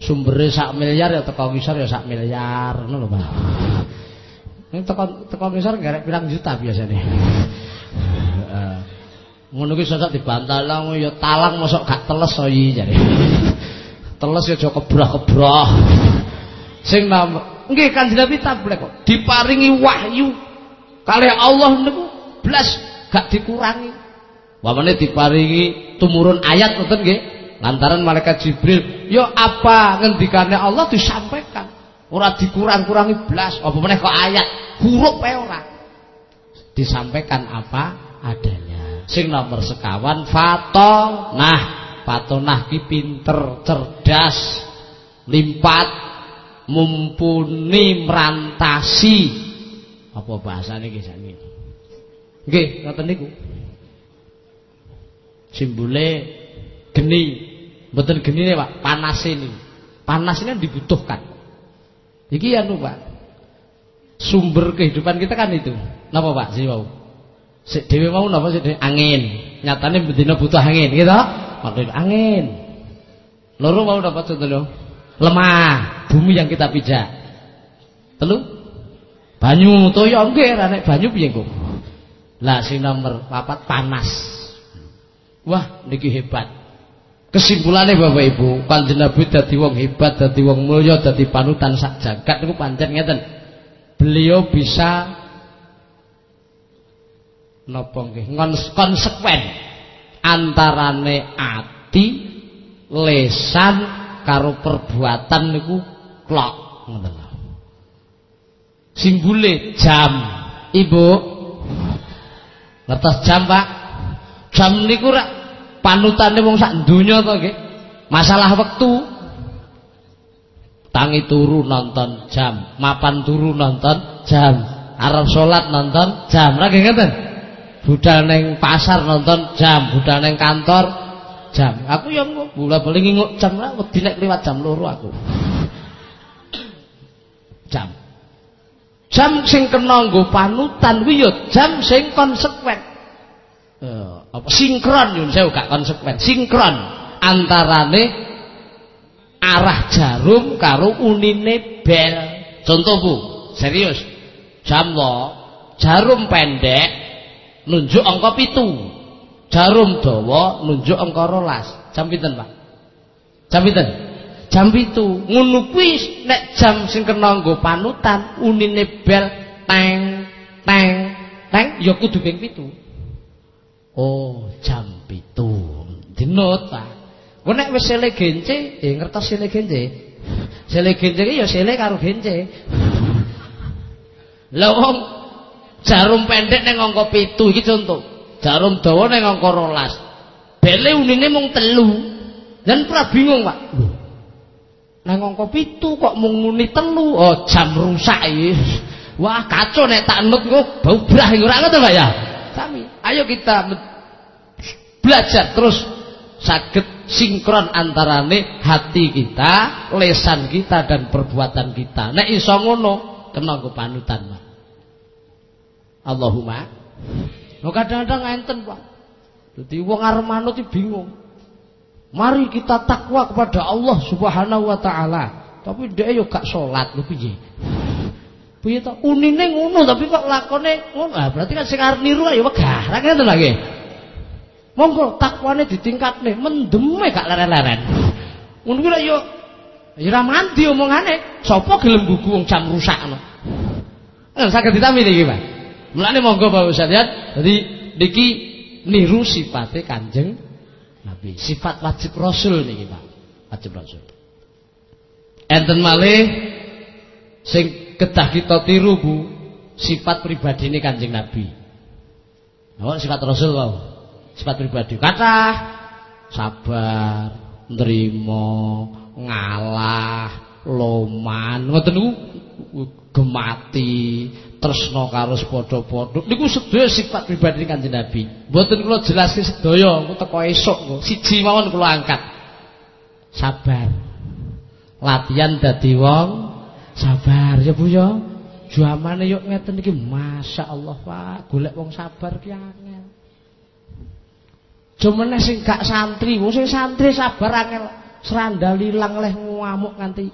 Sumbere sak miliar ya teko ngisor ya sak miliar, ngono lho, Pak. Ning teko teko ngisor garek pirang juta biasane. Heeh. Ngono ki sosok dibantalang ya talang mosok gak teles soyi jare. Teles ya aja kebrah-kebrah. Sing nam nggih Kanjeng Nabi tablek kok diparingi wahyu kali Allah niku blas gak dikurangi. Wamane diparingi tumurun ayat ngoten nggih. Lantaran malaikat Jibril, "Ya apa ngendikane Allah disampaikan." Ora dikurang-kurangi blas, apa meneh kok ayat, huruf ae ora. Disampaikan apa adanya. Sing nomor sekawan fatonah. Fatonah ki pinter, cerdas, limpat, mumpuni merantasi. Apa bahasane ki sakniki? Nggih, ngoten niku. Simbole geni. Mboten genine, Pak, panas ini. Panas ini dibutuhkan. Iki anu, Pak. Sumber kehidupan kita kan itu. Napa, Pak? Si wau. Sik dhewe mau napa sik angin. Nyatane bendina butuh angin, gitu. Maksud angin. Loro mau dapat contoh. Lemah, bumi yang kita pijak. Telu? Banyu toyo nggih, ra nek banyu piye kok? Lah sing nomor papat panas. Wah, niki hebat. Kesimpulannya Bapak Ibu, Kanjeng Nabi dadi wong hebat, dadi wong mulya, dadi panutan sak jagat niku pancen ngeten. Beliau bisa napa nggih? Konsekuen. antarane ati lesan karo perbuatan niku klok ngoten lho jam ibu ngertos jam Pak jam niku rak panutane wong sak donya to nggih. Masalah wektu. Tangi turu nonton jam mapan turu nonton jam arep salat nonton jam. Lagi ngeten budal neng pasar nonton jam budal neng kantor jam. Aku yang bola bali nginguk jam lah wedi nek liwat jam loro aku. Jam. Jam sing kena nggo panutan kuwi ya jam sing konsekuen Eh, apa? Sinkron yun. Saya gak konsekuen. Sinkron. Antarane arah jarum karo unine bel. Contoh bu. Serius. Jam lo jarum pendek nunjuk angka pitu. Jarum dawa nunjuk angka rolas. Jam pinten pak? Jam pinten? Jam pitu. Ngono nek jam sing kena panutan unine bel teng teng teng ya kudu ping oh jam pitu dinut pak Kok nek wis sele gence, eh ngertos sele gence. Sele gence ki ya sele wong jarum pendek angka 7 iki contoh. Jarum dawa ning angka 12. Bele unine telu. Dan bingung, Pak. Angka 7 kok mung muni telu. Oh, jam rusak. Wah, kacau nek tak nut kok bau brah ora ngoten, Pak ya. Sami. Ayo kita belajar terus saged sinkron antarane hati kita, lesan kita dan perbuatan kita. Nek iso ngono, kena panutan. Allahumma. Lo kadang-kadang enten, Pak. Dadi wong arep manut bingung. Mari kita takwa kepada Allah Subhanahu wa taala. Tapi dia yo gak salat lho piye? Piye to? Unine ngono tapi kok lakone ngono. Ah berarti kan sing arep niru ya wegah. Ra ngoten lho nggih. Monggo takwane ditingkatne, mendeme gak leren-leren. Ngono kuwi lak yo ya ora mandi omongane. Sapa gelem buku wong jam rusakno. Eh saged ditami niki, Pak. Mulane monggo Bapak Ustaz ya. Dadi niki niru sifate Kanjeng Nabi. Sifat wajib Rasul niki, Pak. Wajib Rasul. Enten malih sing kedah kita tiru Bu, sifat pribadine Kanjeng Nabi. Oh, sifat Rasul wae sifat pribadi. Kata sabar nerima ngalah loman. Ngoten niku gemati tresna karo padha-padha niku sedaya sifat pribadi Kanjeng Nabi. Mboten kula jelaske sedaya engko teko esuk engko siji mawon kula angkat. Sabar. Latihan dadi wong sabar ya Bu ya. Jamane yuk ngeten iki masyaallah Pak. Golek wong sabar ki angel. Jumene sing gak santri, wong sing santri sabar angel. Serandal ilang leh ngamuk nganti.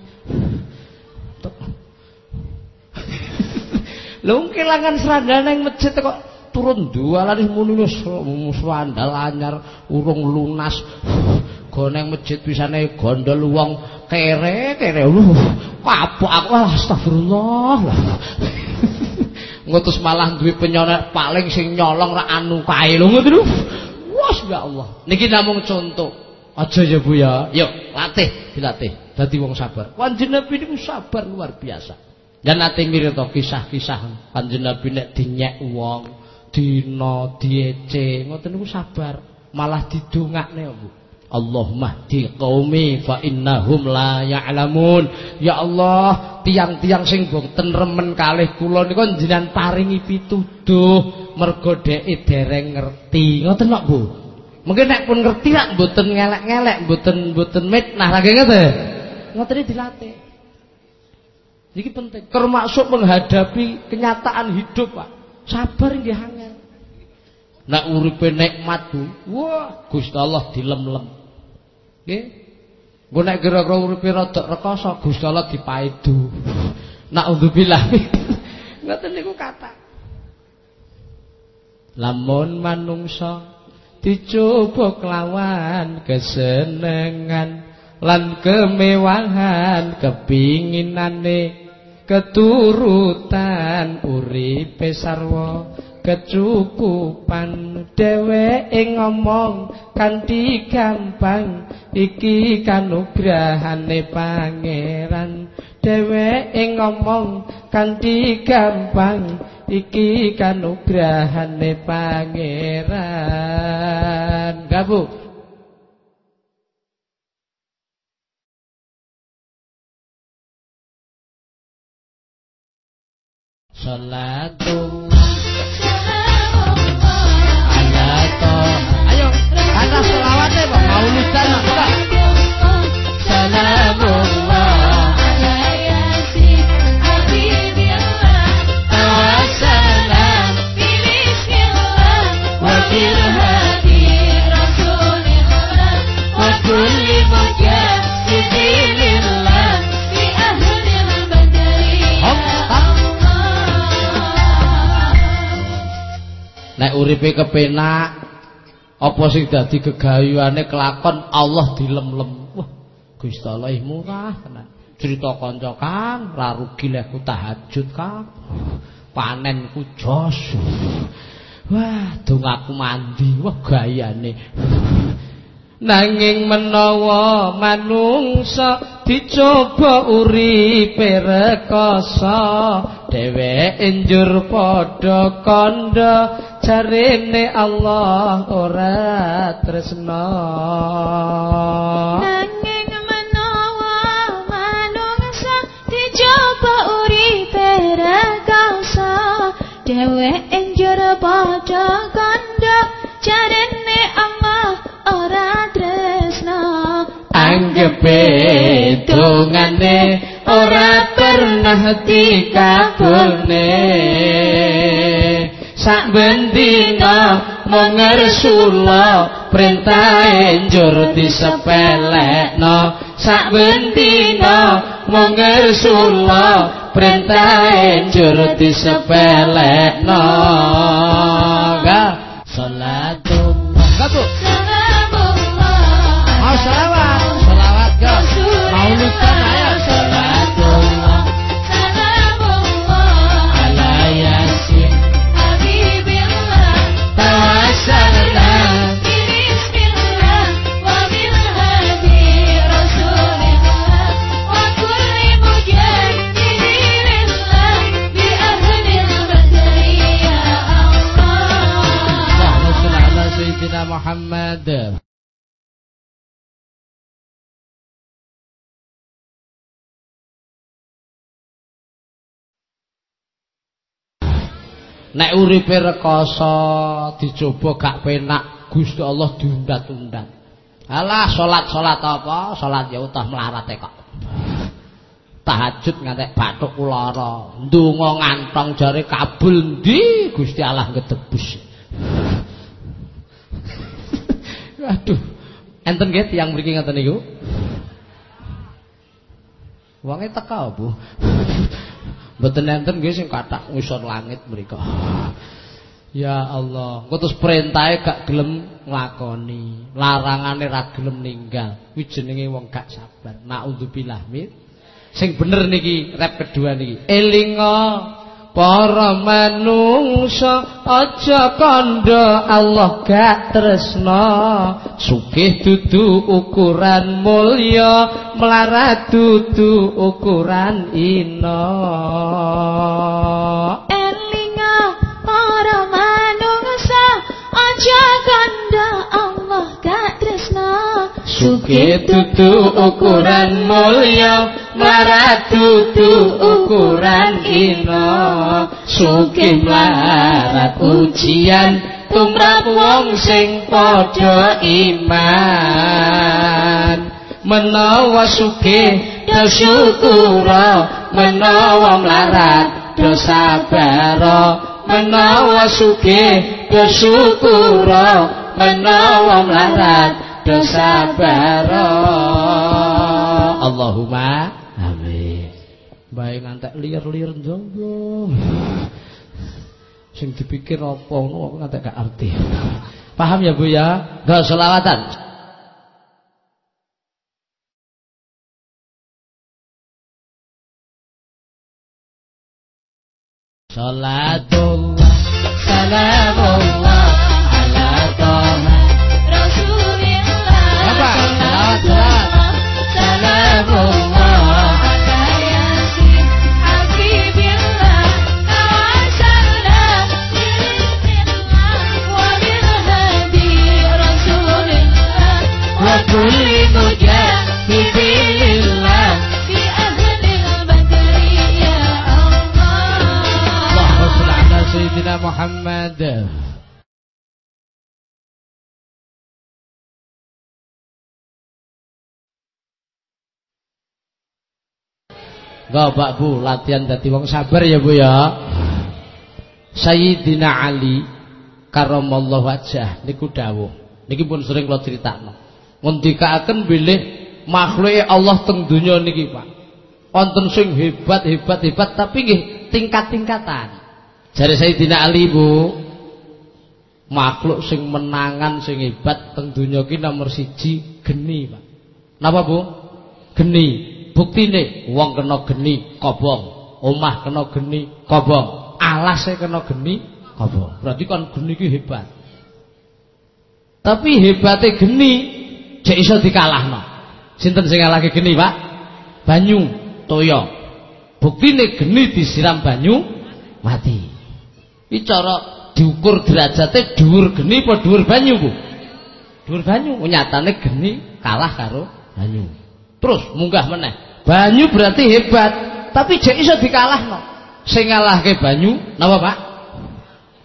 Lho kelangan serandal nang masjid kok turun dua lari wis serandal anyar urung lunas. Goneng masjid pisane gondol wong kere kere lu kapok aku astagfirullah lah. <laughs> Ngutus malah duwe penyonek paling sing nyolong ra anu kae lho ngoten lho. Wes ya Allah. Niki namung contoh. Aja ya Bu ya. Yuk, latih, dilatih. Dadi wong sabar. Kanjeng Nabi niku sabar luar biasa. Dan nate mirita kisah-kisah Kanjeng Nabi nek dinyek wong, dina diece, ngoten niku sabar. Malah didongakne Bu. Allahumma di qaumi fa innahum la ya'lamun. Ya Allah, tiang-tiang sing boten remen kalih kula niku jenengan paringi pituduh mergo dheke dereng ngerti. Ngoten kok, Bu. Mungkin nek pun ngerti lak mboten ngelek-ngelek, mboten mboten mitnah lagi ngoten. Ngoten dilatih. Iki penting. Termasuk menghadapi kenyataan hidup, Pak. Sabar nggih Nek uripe nikmat, Bu. Wah, Gusti Allah dilem-lem. Nggih. Engko nek kira-kira uripe rada rekoso, Gusti Allah dipaidu. <laughs> Naudzubillah. Ngoten <laughs> niku kata. Lamun manungsa dicoba kelawan kesenengan lan kemewahan kepinginane keturutan uripe sarwa kecukupan dheweke ngomong kanthi gampang iki kanugrahane pangeran. Dheweke ngomong kanthi gampang iki kanugrahane pangeran. Gabu Salatullah Nek uripe kepenak apa sing dadi gegayuane kelakon Allah dilem-lem. Wah, Gusti Allah murah tenan. Cerita kanca Kang, ra rugi lek ku tahajud Kang. Panenku jos. Wah, dongaku mandi. Wah, gayane. Nanging menawa manungsa dicoba uripe rekoso dheweke njur padha kandha jarene Allah ora tresna. Nanging menawa manungsa dicoba uripe rekoso dheweke njur padha kandha jarene anggepe dongane ora pernah dikabulne. Sak bendina mengersula perintah njur disepelekno. Sak bendina mengersula perintah njur disepelekno. Ga salatullah Nek uripe rekoso dicoba gak penak Gusti Allah diundat-undat. Alah salat-salat apa? Salat ya utah melarat kok. Tahajud ngantek bathuk lara, ndonga ngantong jare kabul ndi Gusti Allah ngedebus. <laughs> Aduh. Enten nggih tiyang mriki ngoten niku? Wonge teka Bu. <laughs> Mboten enten nggih sing kathak ngisor langit mriku. Ya Allah, engko terus perintahe gak gelem nglakoni, larangane ra gelem ninggal. Kuwi jenenge wong gak sabar. Naudzubillah min. Sing bener niki rap kedua niki. Elinga para manungsa aja kandha Allah gak tresna. Sugih dudu ukuran mulya, melarat dudu ukuran ina. Sugih dudu ukuran mulya, melarat dudu ukuran ina. Sugih melarat ujian tumrap wong sing padha iman. Menawa sugih do syukura, menawa melarat do sabara. Menawa sugih do menawa melarat do sabara. Allahumma amin. Bae ngantek liar-liar njonggo. Sing dipikir apa ngono aku ngantek gak arti. Paham ya Bu ya? Enggak selawatan. Salatullah Enggak Pak Bu, latihan dadi wong sabar ya Bu ya. Sayyidina Ali karamallahu wajah niku dawuh. Niki pun sering kula critakno. Ngendikaaken bilih makhluke Allah teng donya niki Pak. Wonten sing hebat hebat hebat tapi tingkat-tingkatan. Jare Sayyidina Ali Bu, makhluk sing menangan sing hebat teng donya ki nomor siji geni Pak. Napa Bu? Geni. buktine wong kena geni kobong. Omah kena geni kobong. Alase kena geni kobong. Berarti kan geni ki hebat. Tapi hebatnya geni jek iso dikalahno. Sinten sing ngalahke geni Pak? Banyu toya. Buktine geni disiram banyu mati iki cara diukur derajate dhuwur geni apa dhuwur banyu Bu dhuwur banyu nyatane geni kalah karo banyu terus munggah meneh Banyu berarti hebat, tapi jek iso dikalahno. Sing ngalahke banyu napa, Pak?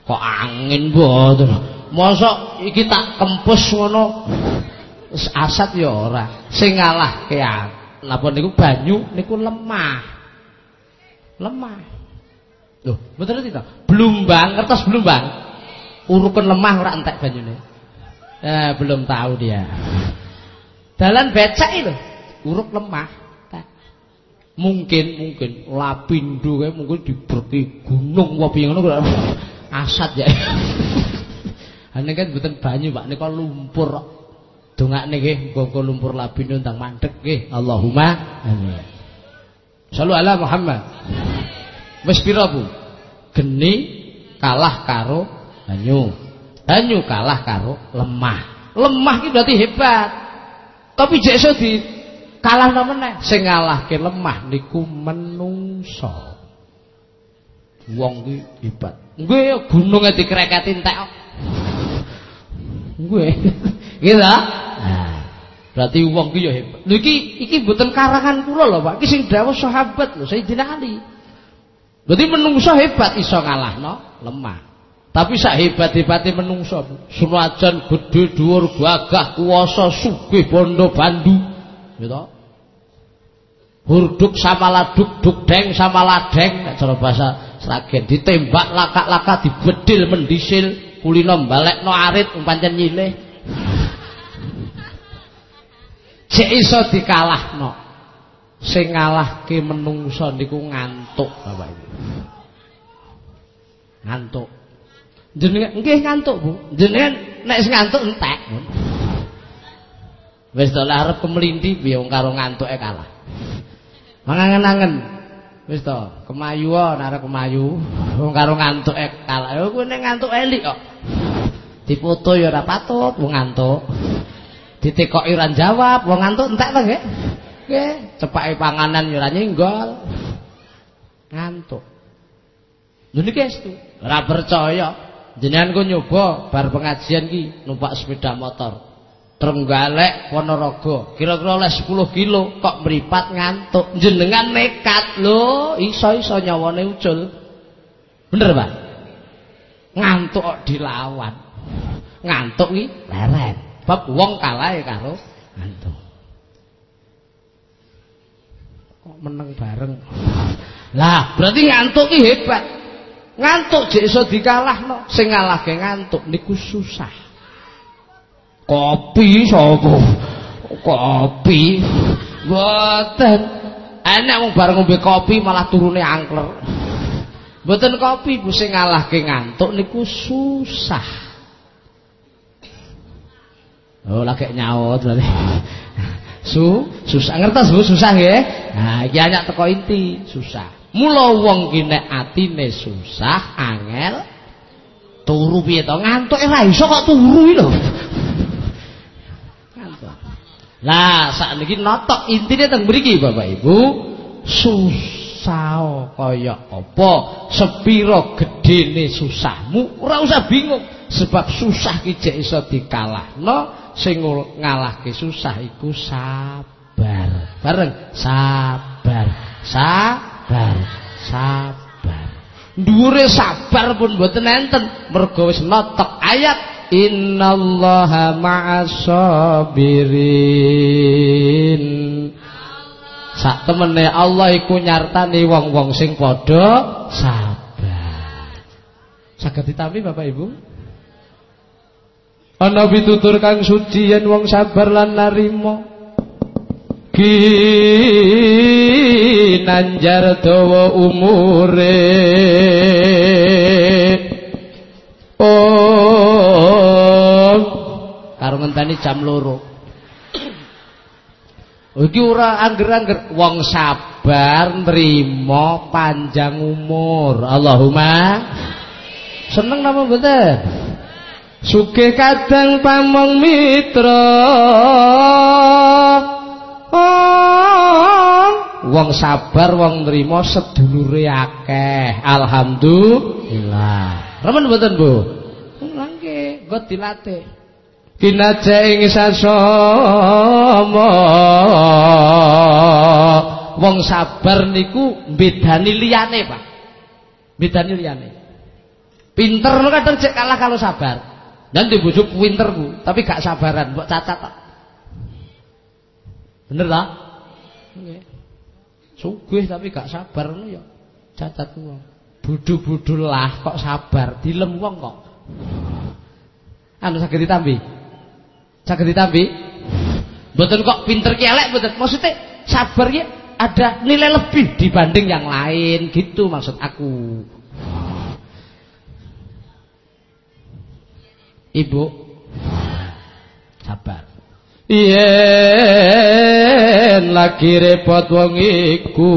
Kok angin mboten. Mosok iki tak kempus ngono. Asat ya ora. Sing ngalahke napa niku banyu niku lemah. Lemah. Loh, betul tidak? Blumbang, kertas blumbang. Urukan lemah ora entek banyune. Eh, belum tahu dia. Dalan becak itu, uruk lemah. Mungkin mungkin. Lapindo kayak mungkin diberki gunung apa yang ngono asat ya. <laughs> Ini kan bukan banyu pak. Ini kalau lumpur dongak nih kok lumpur lapindo tentang mandek nggih. Allahumma amin. Sallu ala Muhammad wis Bu? Geni kalah karo banyu. Banyu kalah karo lemah. Lemah itu berarti hebat. Tapi jek di kalah meneh? Sing ngalahke lemah niku menungso. Wong ki hebat. Nggih gununge dikreketi entek. Nggih. <laughs> Gitu nah berarti wong ki ya hebat. Lho iki iki mboten karangan kula lho Pak. Iki sing dawuh sahabat lho Sayyidina Ali berarti menungso hebat iso ngalahno lemah. Tapi sak hebat-hebate menungso senajan gedhe dhuwur gagah kuwasa sugih bondo bandu gitu hurduk sama laduk duk deng sama ladeng cara bahasa Sragen. Ditembak lakak-lakak dibedil mendisil kulino balekno arit pancen nyilih. <laughs> Cek iso dikalahno sing ngalahke menungso niku ngantuk Bapak Ibu ngantuk jenengan nggih ngantuk Bu jenengan nek sing ngantuk entek Wis to arep kemelinti piye wong karo ngantuke kalah. Mangangen-angen. Wis to, kemayu arep kemayu. Wong karo ngantuke kalah. Yo kuwi nek ngantuk elik kok. Difoto ya ora patut wong ngantuk. Ditekoki ora jawab, wong ngantuk entek to nggih. Nggih, cepake panganan ya ora nyenggol. Ngantuk. Lho niki estu. Ora percaya. Jenengan ku nyoba bar pengajian ki numpak sepeda motor. Trenggalek Ponorogo kira-kira oleh 10 kilo kok meripat ngantuk jenengan nekat lho iso-iso nyawane ucul bener Pak ngantuk kok dilawan ngantuk iki leren bab wong kalah karo ngantuk meneng bareng. Lah berarti ngantuk iki hebat. Ngantuk jek iso dikalahno. Sing ngalahke ngantuk niku susah. Kopi sapa? Kopi. Mboten. Enak wong bareng ngombe kopi malah turune angkler mboten kopi Bu. Sing ngalahke ngantuk niku susah. Oh lagi nyaut berarti Su, susah ngertos Bu, susah nggih? Nah, iki anyak teko inti, susah. Mula wong ki nek atine susah, angel turu piye to? Ngantuke eh, ra iso kok turu iki lho. Lah, sakniki notok intine teng mriki Bapak Ibu, susah kaya apa? Sepira gedene susahmu? Ora usah bingung, sebab susah ki jek iso dikalahno sing ngalahke susah iku sabar. Bareng. Sabar. Sabar. Sabar. Dhuwure sabar pun mboten enten. Mergo wis notok ayat innallaha ma'as sabirin sak temene Allah iku nyartani wong-wong sing padha sabar. Saged ditampi Bapak Ibu ana pitutur kang suci yen wong sabar lan narima. Nanjar dawa umure. Oh. Karo ngenteni jam loro. Iki ora angger-angger. Wong sabar nrimo panjang umur. Allahumma. Seneng napa mboten sugih kadang pamong mitra Oh, wong sabar wong nrimo sedulure akeh. Alhamdulillah. Remen mboten, Bu? Nggih, nggo dilatih. Kinaja ing sasama. Wong sabar niku bedani liyane, Pak. Bedani liyane. Pinter lu kadang cek kalah kalau sabar. Dan dibujuk pinter, Bu, tapi gak sabaran, mbok cacat Bener tak? Nggih. Sugih tapi gak sabar ngono ya. Cacat wong. Budu-budul lah kok sabar, dilem wong kok. Anu saged ditambi. Saged ditambi. Mboten kok pinter ki elek mboten. Maksudnya sabar ya ada nilai lebih dibanding yang lain gitu maksud aku. Ibu. Sabar. Yen lagi repot wong iku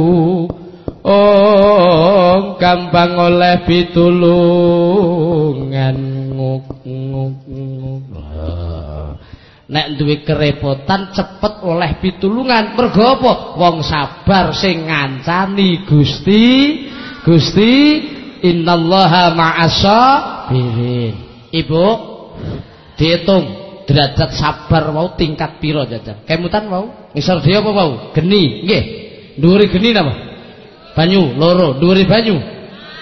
oh gampang oleh pitulungan. Nguk nguk nguk. Nek duwe kerepotan cepet oleh pitulungan. Mergo apa? Wong sabar sing ngancani Gusti Gusti innallaha ma'asa birin ibu dihitung derajat sabar mau tingkat piro jajan? Kemutan mau ngisor dia apa mau geni nggih. Dhuwure geni napa? Banyu loro. Dhuwure banyu?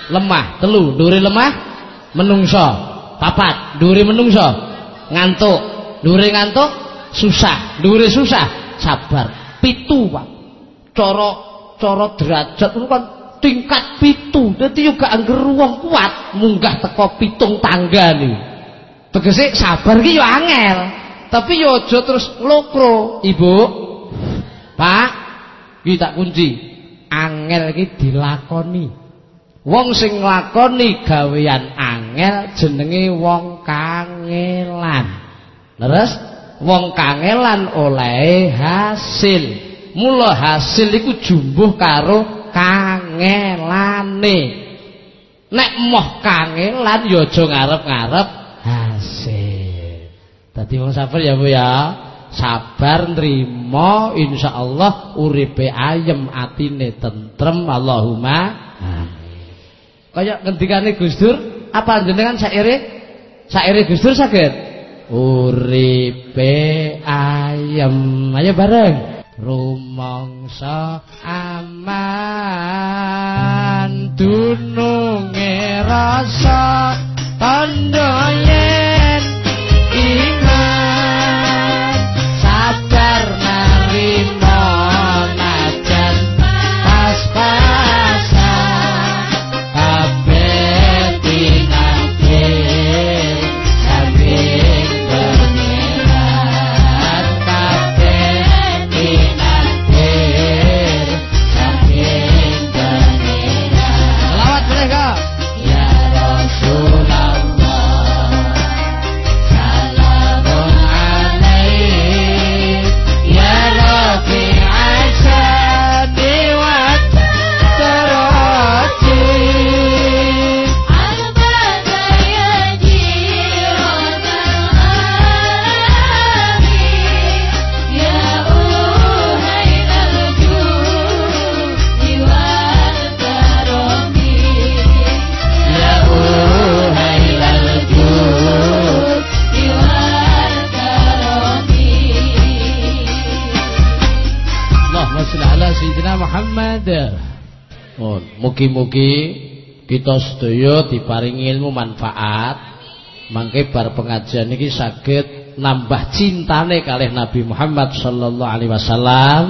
Lemah. Telu. Dhuwure lemah? Menungso. Papat. Dhuwure menungso? Ngantuk. Dhuwure ngantuk? Susah. Dhuwure susah? Sabar. Pitu Pak. Cara cara derajat. Itu kan tingkat pitu. Dadi juga angger wong kuat. Munggah teko pitung tangga nih Tegese sabar ki yo angel, tapi yo aja terus lokro, Ibu. Pak, iki tak kunci. Angel iki dilakoni. Wong sing nglakoni gawean angel jenenge wong kangelan. Leres? Wong kangelan oleh hasil. Mula hasil iku jumbuh karo kangelane. Nek moh kangelan yo aja ngarep-ngarep hasil. Tadi wong sabar ya Bu ya. Sabar nrimo insyaallah uripe ayem atine tentrem Allahumma amin. Kaya ngendikane Gus Dur, apa jenengan saire? Saire Gus Dur saged? Uripe ayem. Ayo bareng. Rumangsa aman dununge rasa tanda Oh, mugi-mugi kita sedaya diparingi ilmu manfaat. Mangke bar pengajian iki saged nambah cintane kalih Nabi Muhammad sallallahu alaihi wasallam.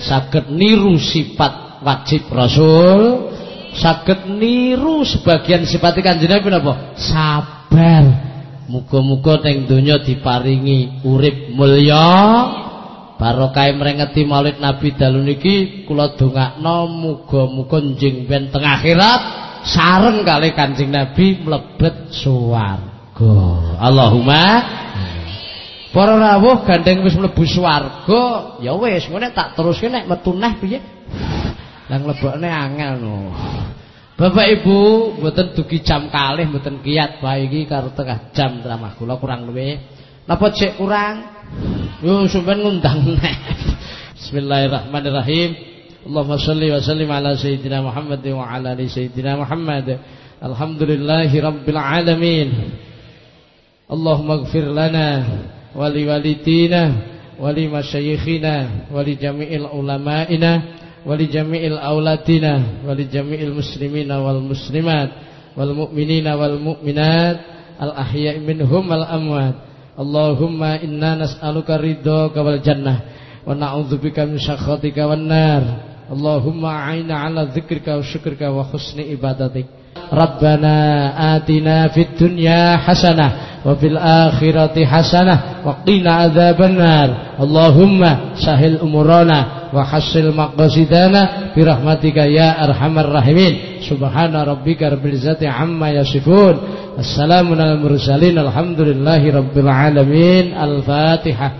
Saged niru sifat wajib Rasul, saged niru sebagian sifat Kanjeng Nabi napa? Sabar. Muga-muga teng donya diparingi urip mulya barokah mrengeti Maulid Nabi dalu niki kula dongakno muga-muga njing akhirat sareng kali Kanjeng Nabi mlebet swarga. Allahumma Para rawuh gandeng wis mlebu swarga, ya wis ngene tak teruske nek metu neh piye? Lah mlebokne angel no. Bapak Ibu, mboten dugi jam kalih mboten kiat bae iki karo tengah jam ramah kula kurang luwih. Napa cek kurang? Yo sampean ngundang nek. <laughs> Bismillahirrahmanirrahim. Allahumma shalli wa sallim ala sayyidina Muhammad wa ala ali sayyidina Muhammad. Alhamdulillahi rabbil alamin. Allahumma ighfir lana wa li walidina wa li masyayikhina wa li jami'il ulama'ina wa li jami'il auladina wa li jami'il muslimina wal muslimat wal mu'minina wal mu'minat al ahya'i minhum wal amwat Allahumma inna nas'aluka ridhaka wal jannah wa na'udzubika min sakhatika wan nar. Allahumma a'inna 'ala dzikrika wa syukrika wa husni ibadatik. Rabbana atina fid dunya hasanah wa fil akhirati hasanah wa qina adzabannar. Allahumma sahil umurana wa hassil maqasidana bi rahmatika ya arhamar rahimin. Subhana rabbika rabbil izzati amma yasifun. Assalamu alal mursalin. Alhamdulillahi rabbil alamin. Al-fatihah.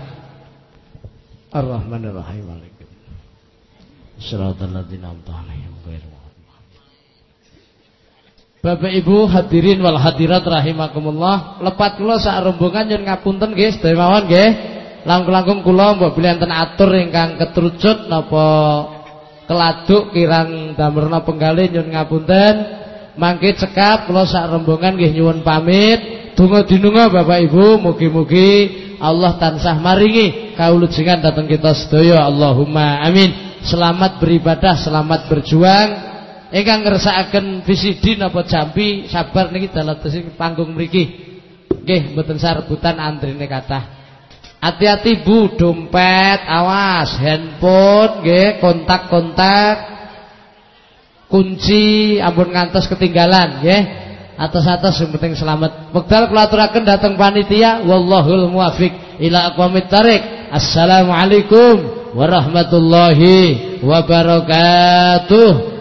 Ar-rahmanir rahim. Siratal ladzina an'amta 'alaihim ghairil Bapak Ibu hadirin wal hadirat rahimakumullah, lepat kula sak rombongan nyun ngapunten nggih sedaya mawon nggih. Langkung-langkung kula mbok bilih enten atur ingkang ketrucut napa keladuk kirang damerna penggalih nyun ngapunten. Mangke cekap kula sak rombongan nggih nyuwun pamit. Donga dinunga Bapak Ibu mugi-mugi Allah tansah maringi kaulujengan datang kita sedaya Allahumma amin. Selamat beribadah, selamat berjuang. Ingkang ngersakaken VCD napa jampi sabar niki dados panggung mriki. Nggih mboten sarebutan antrine kathah. Hati-hati Bu, dompet, awas, handphone nggih, kontak-kontak kunci ampun ngantos ketinggalan nggih. Atas-atas yang penting selamat. Wekdal kula dhateng panitia wallahul muwaffiq ila aqwamit thariq. Assalamualaikum warahmatullahi wabarakatuh.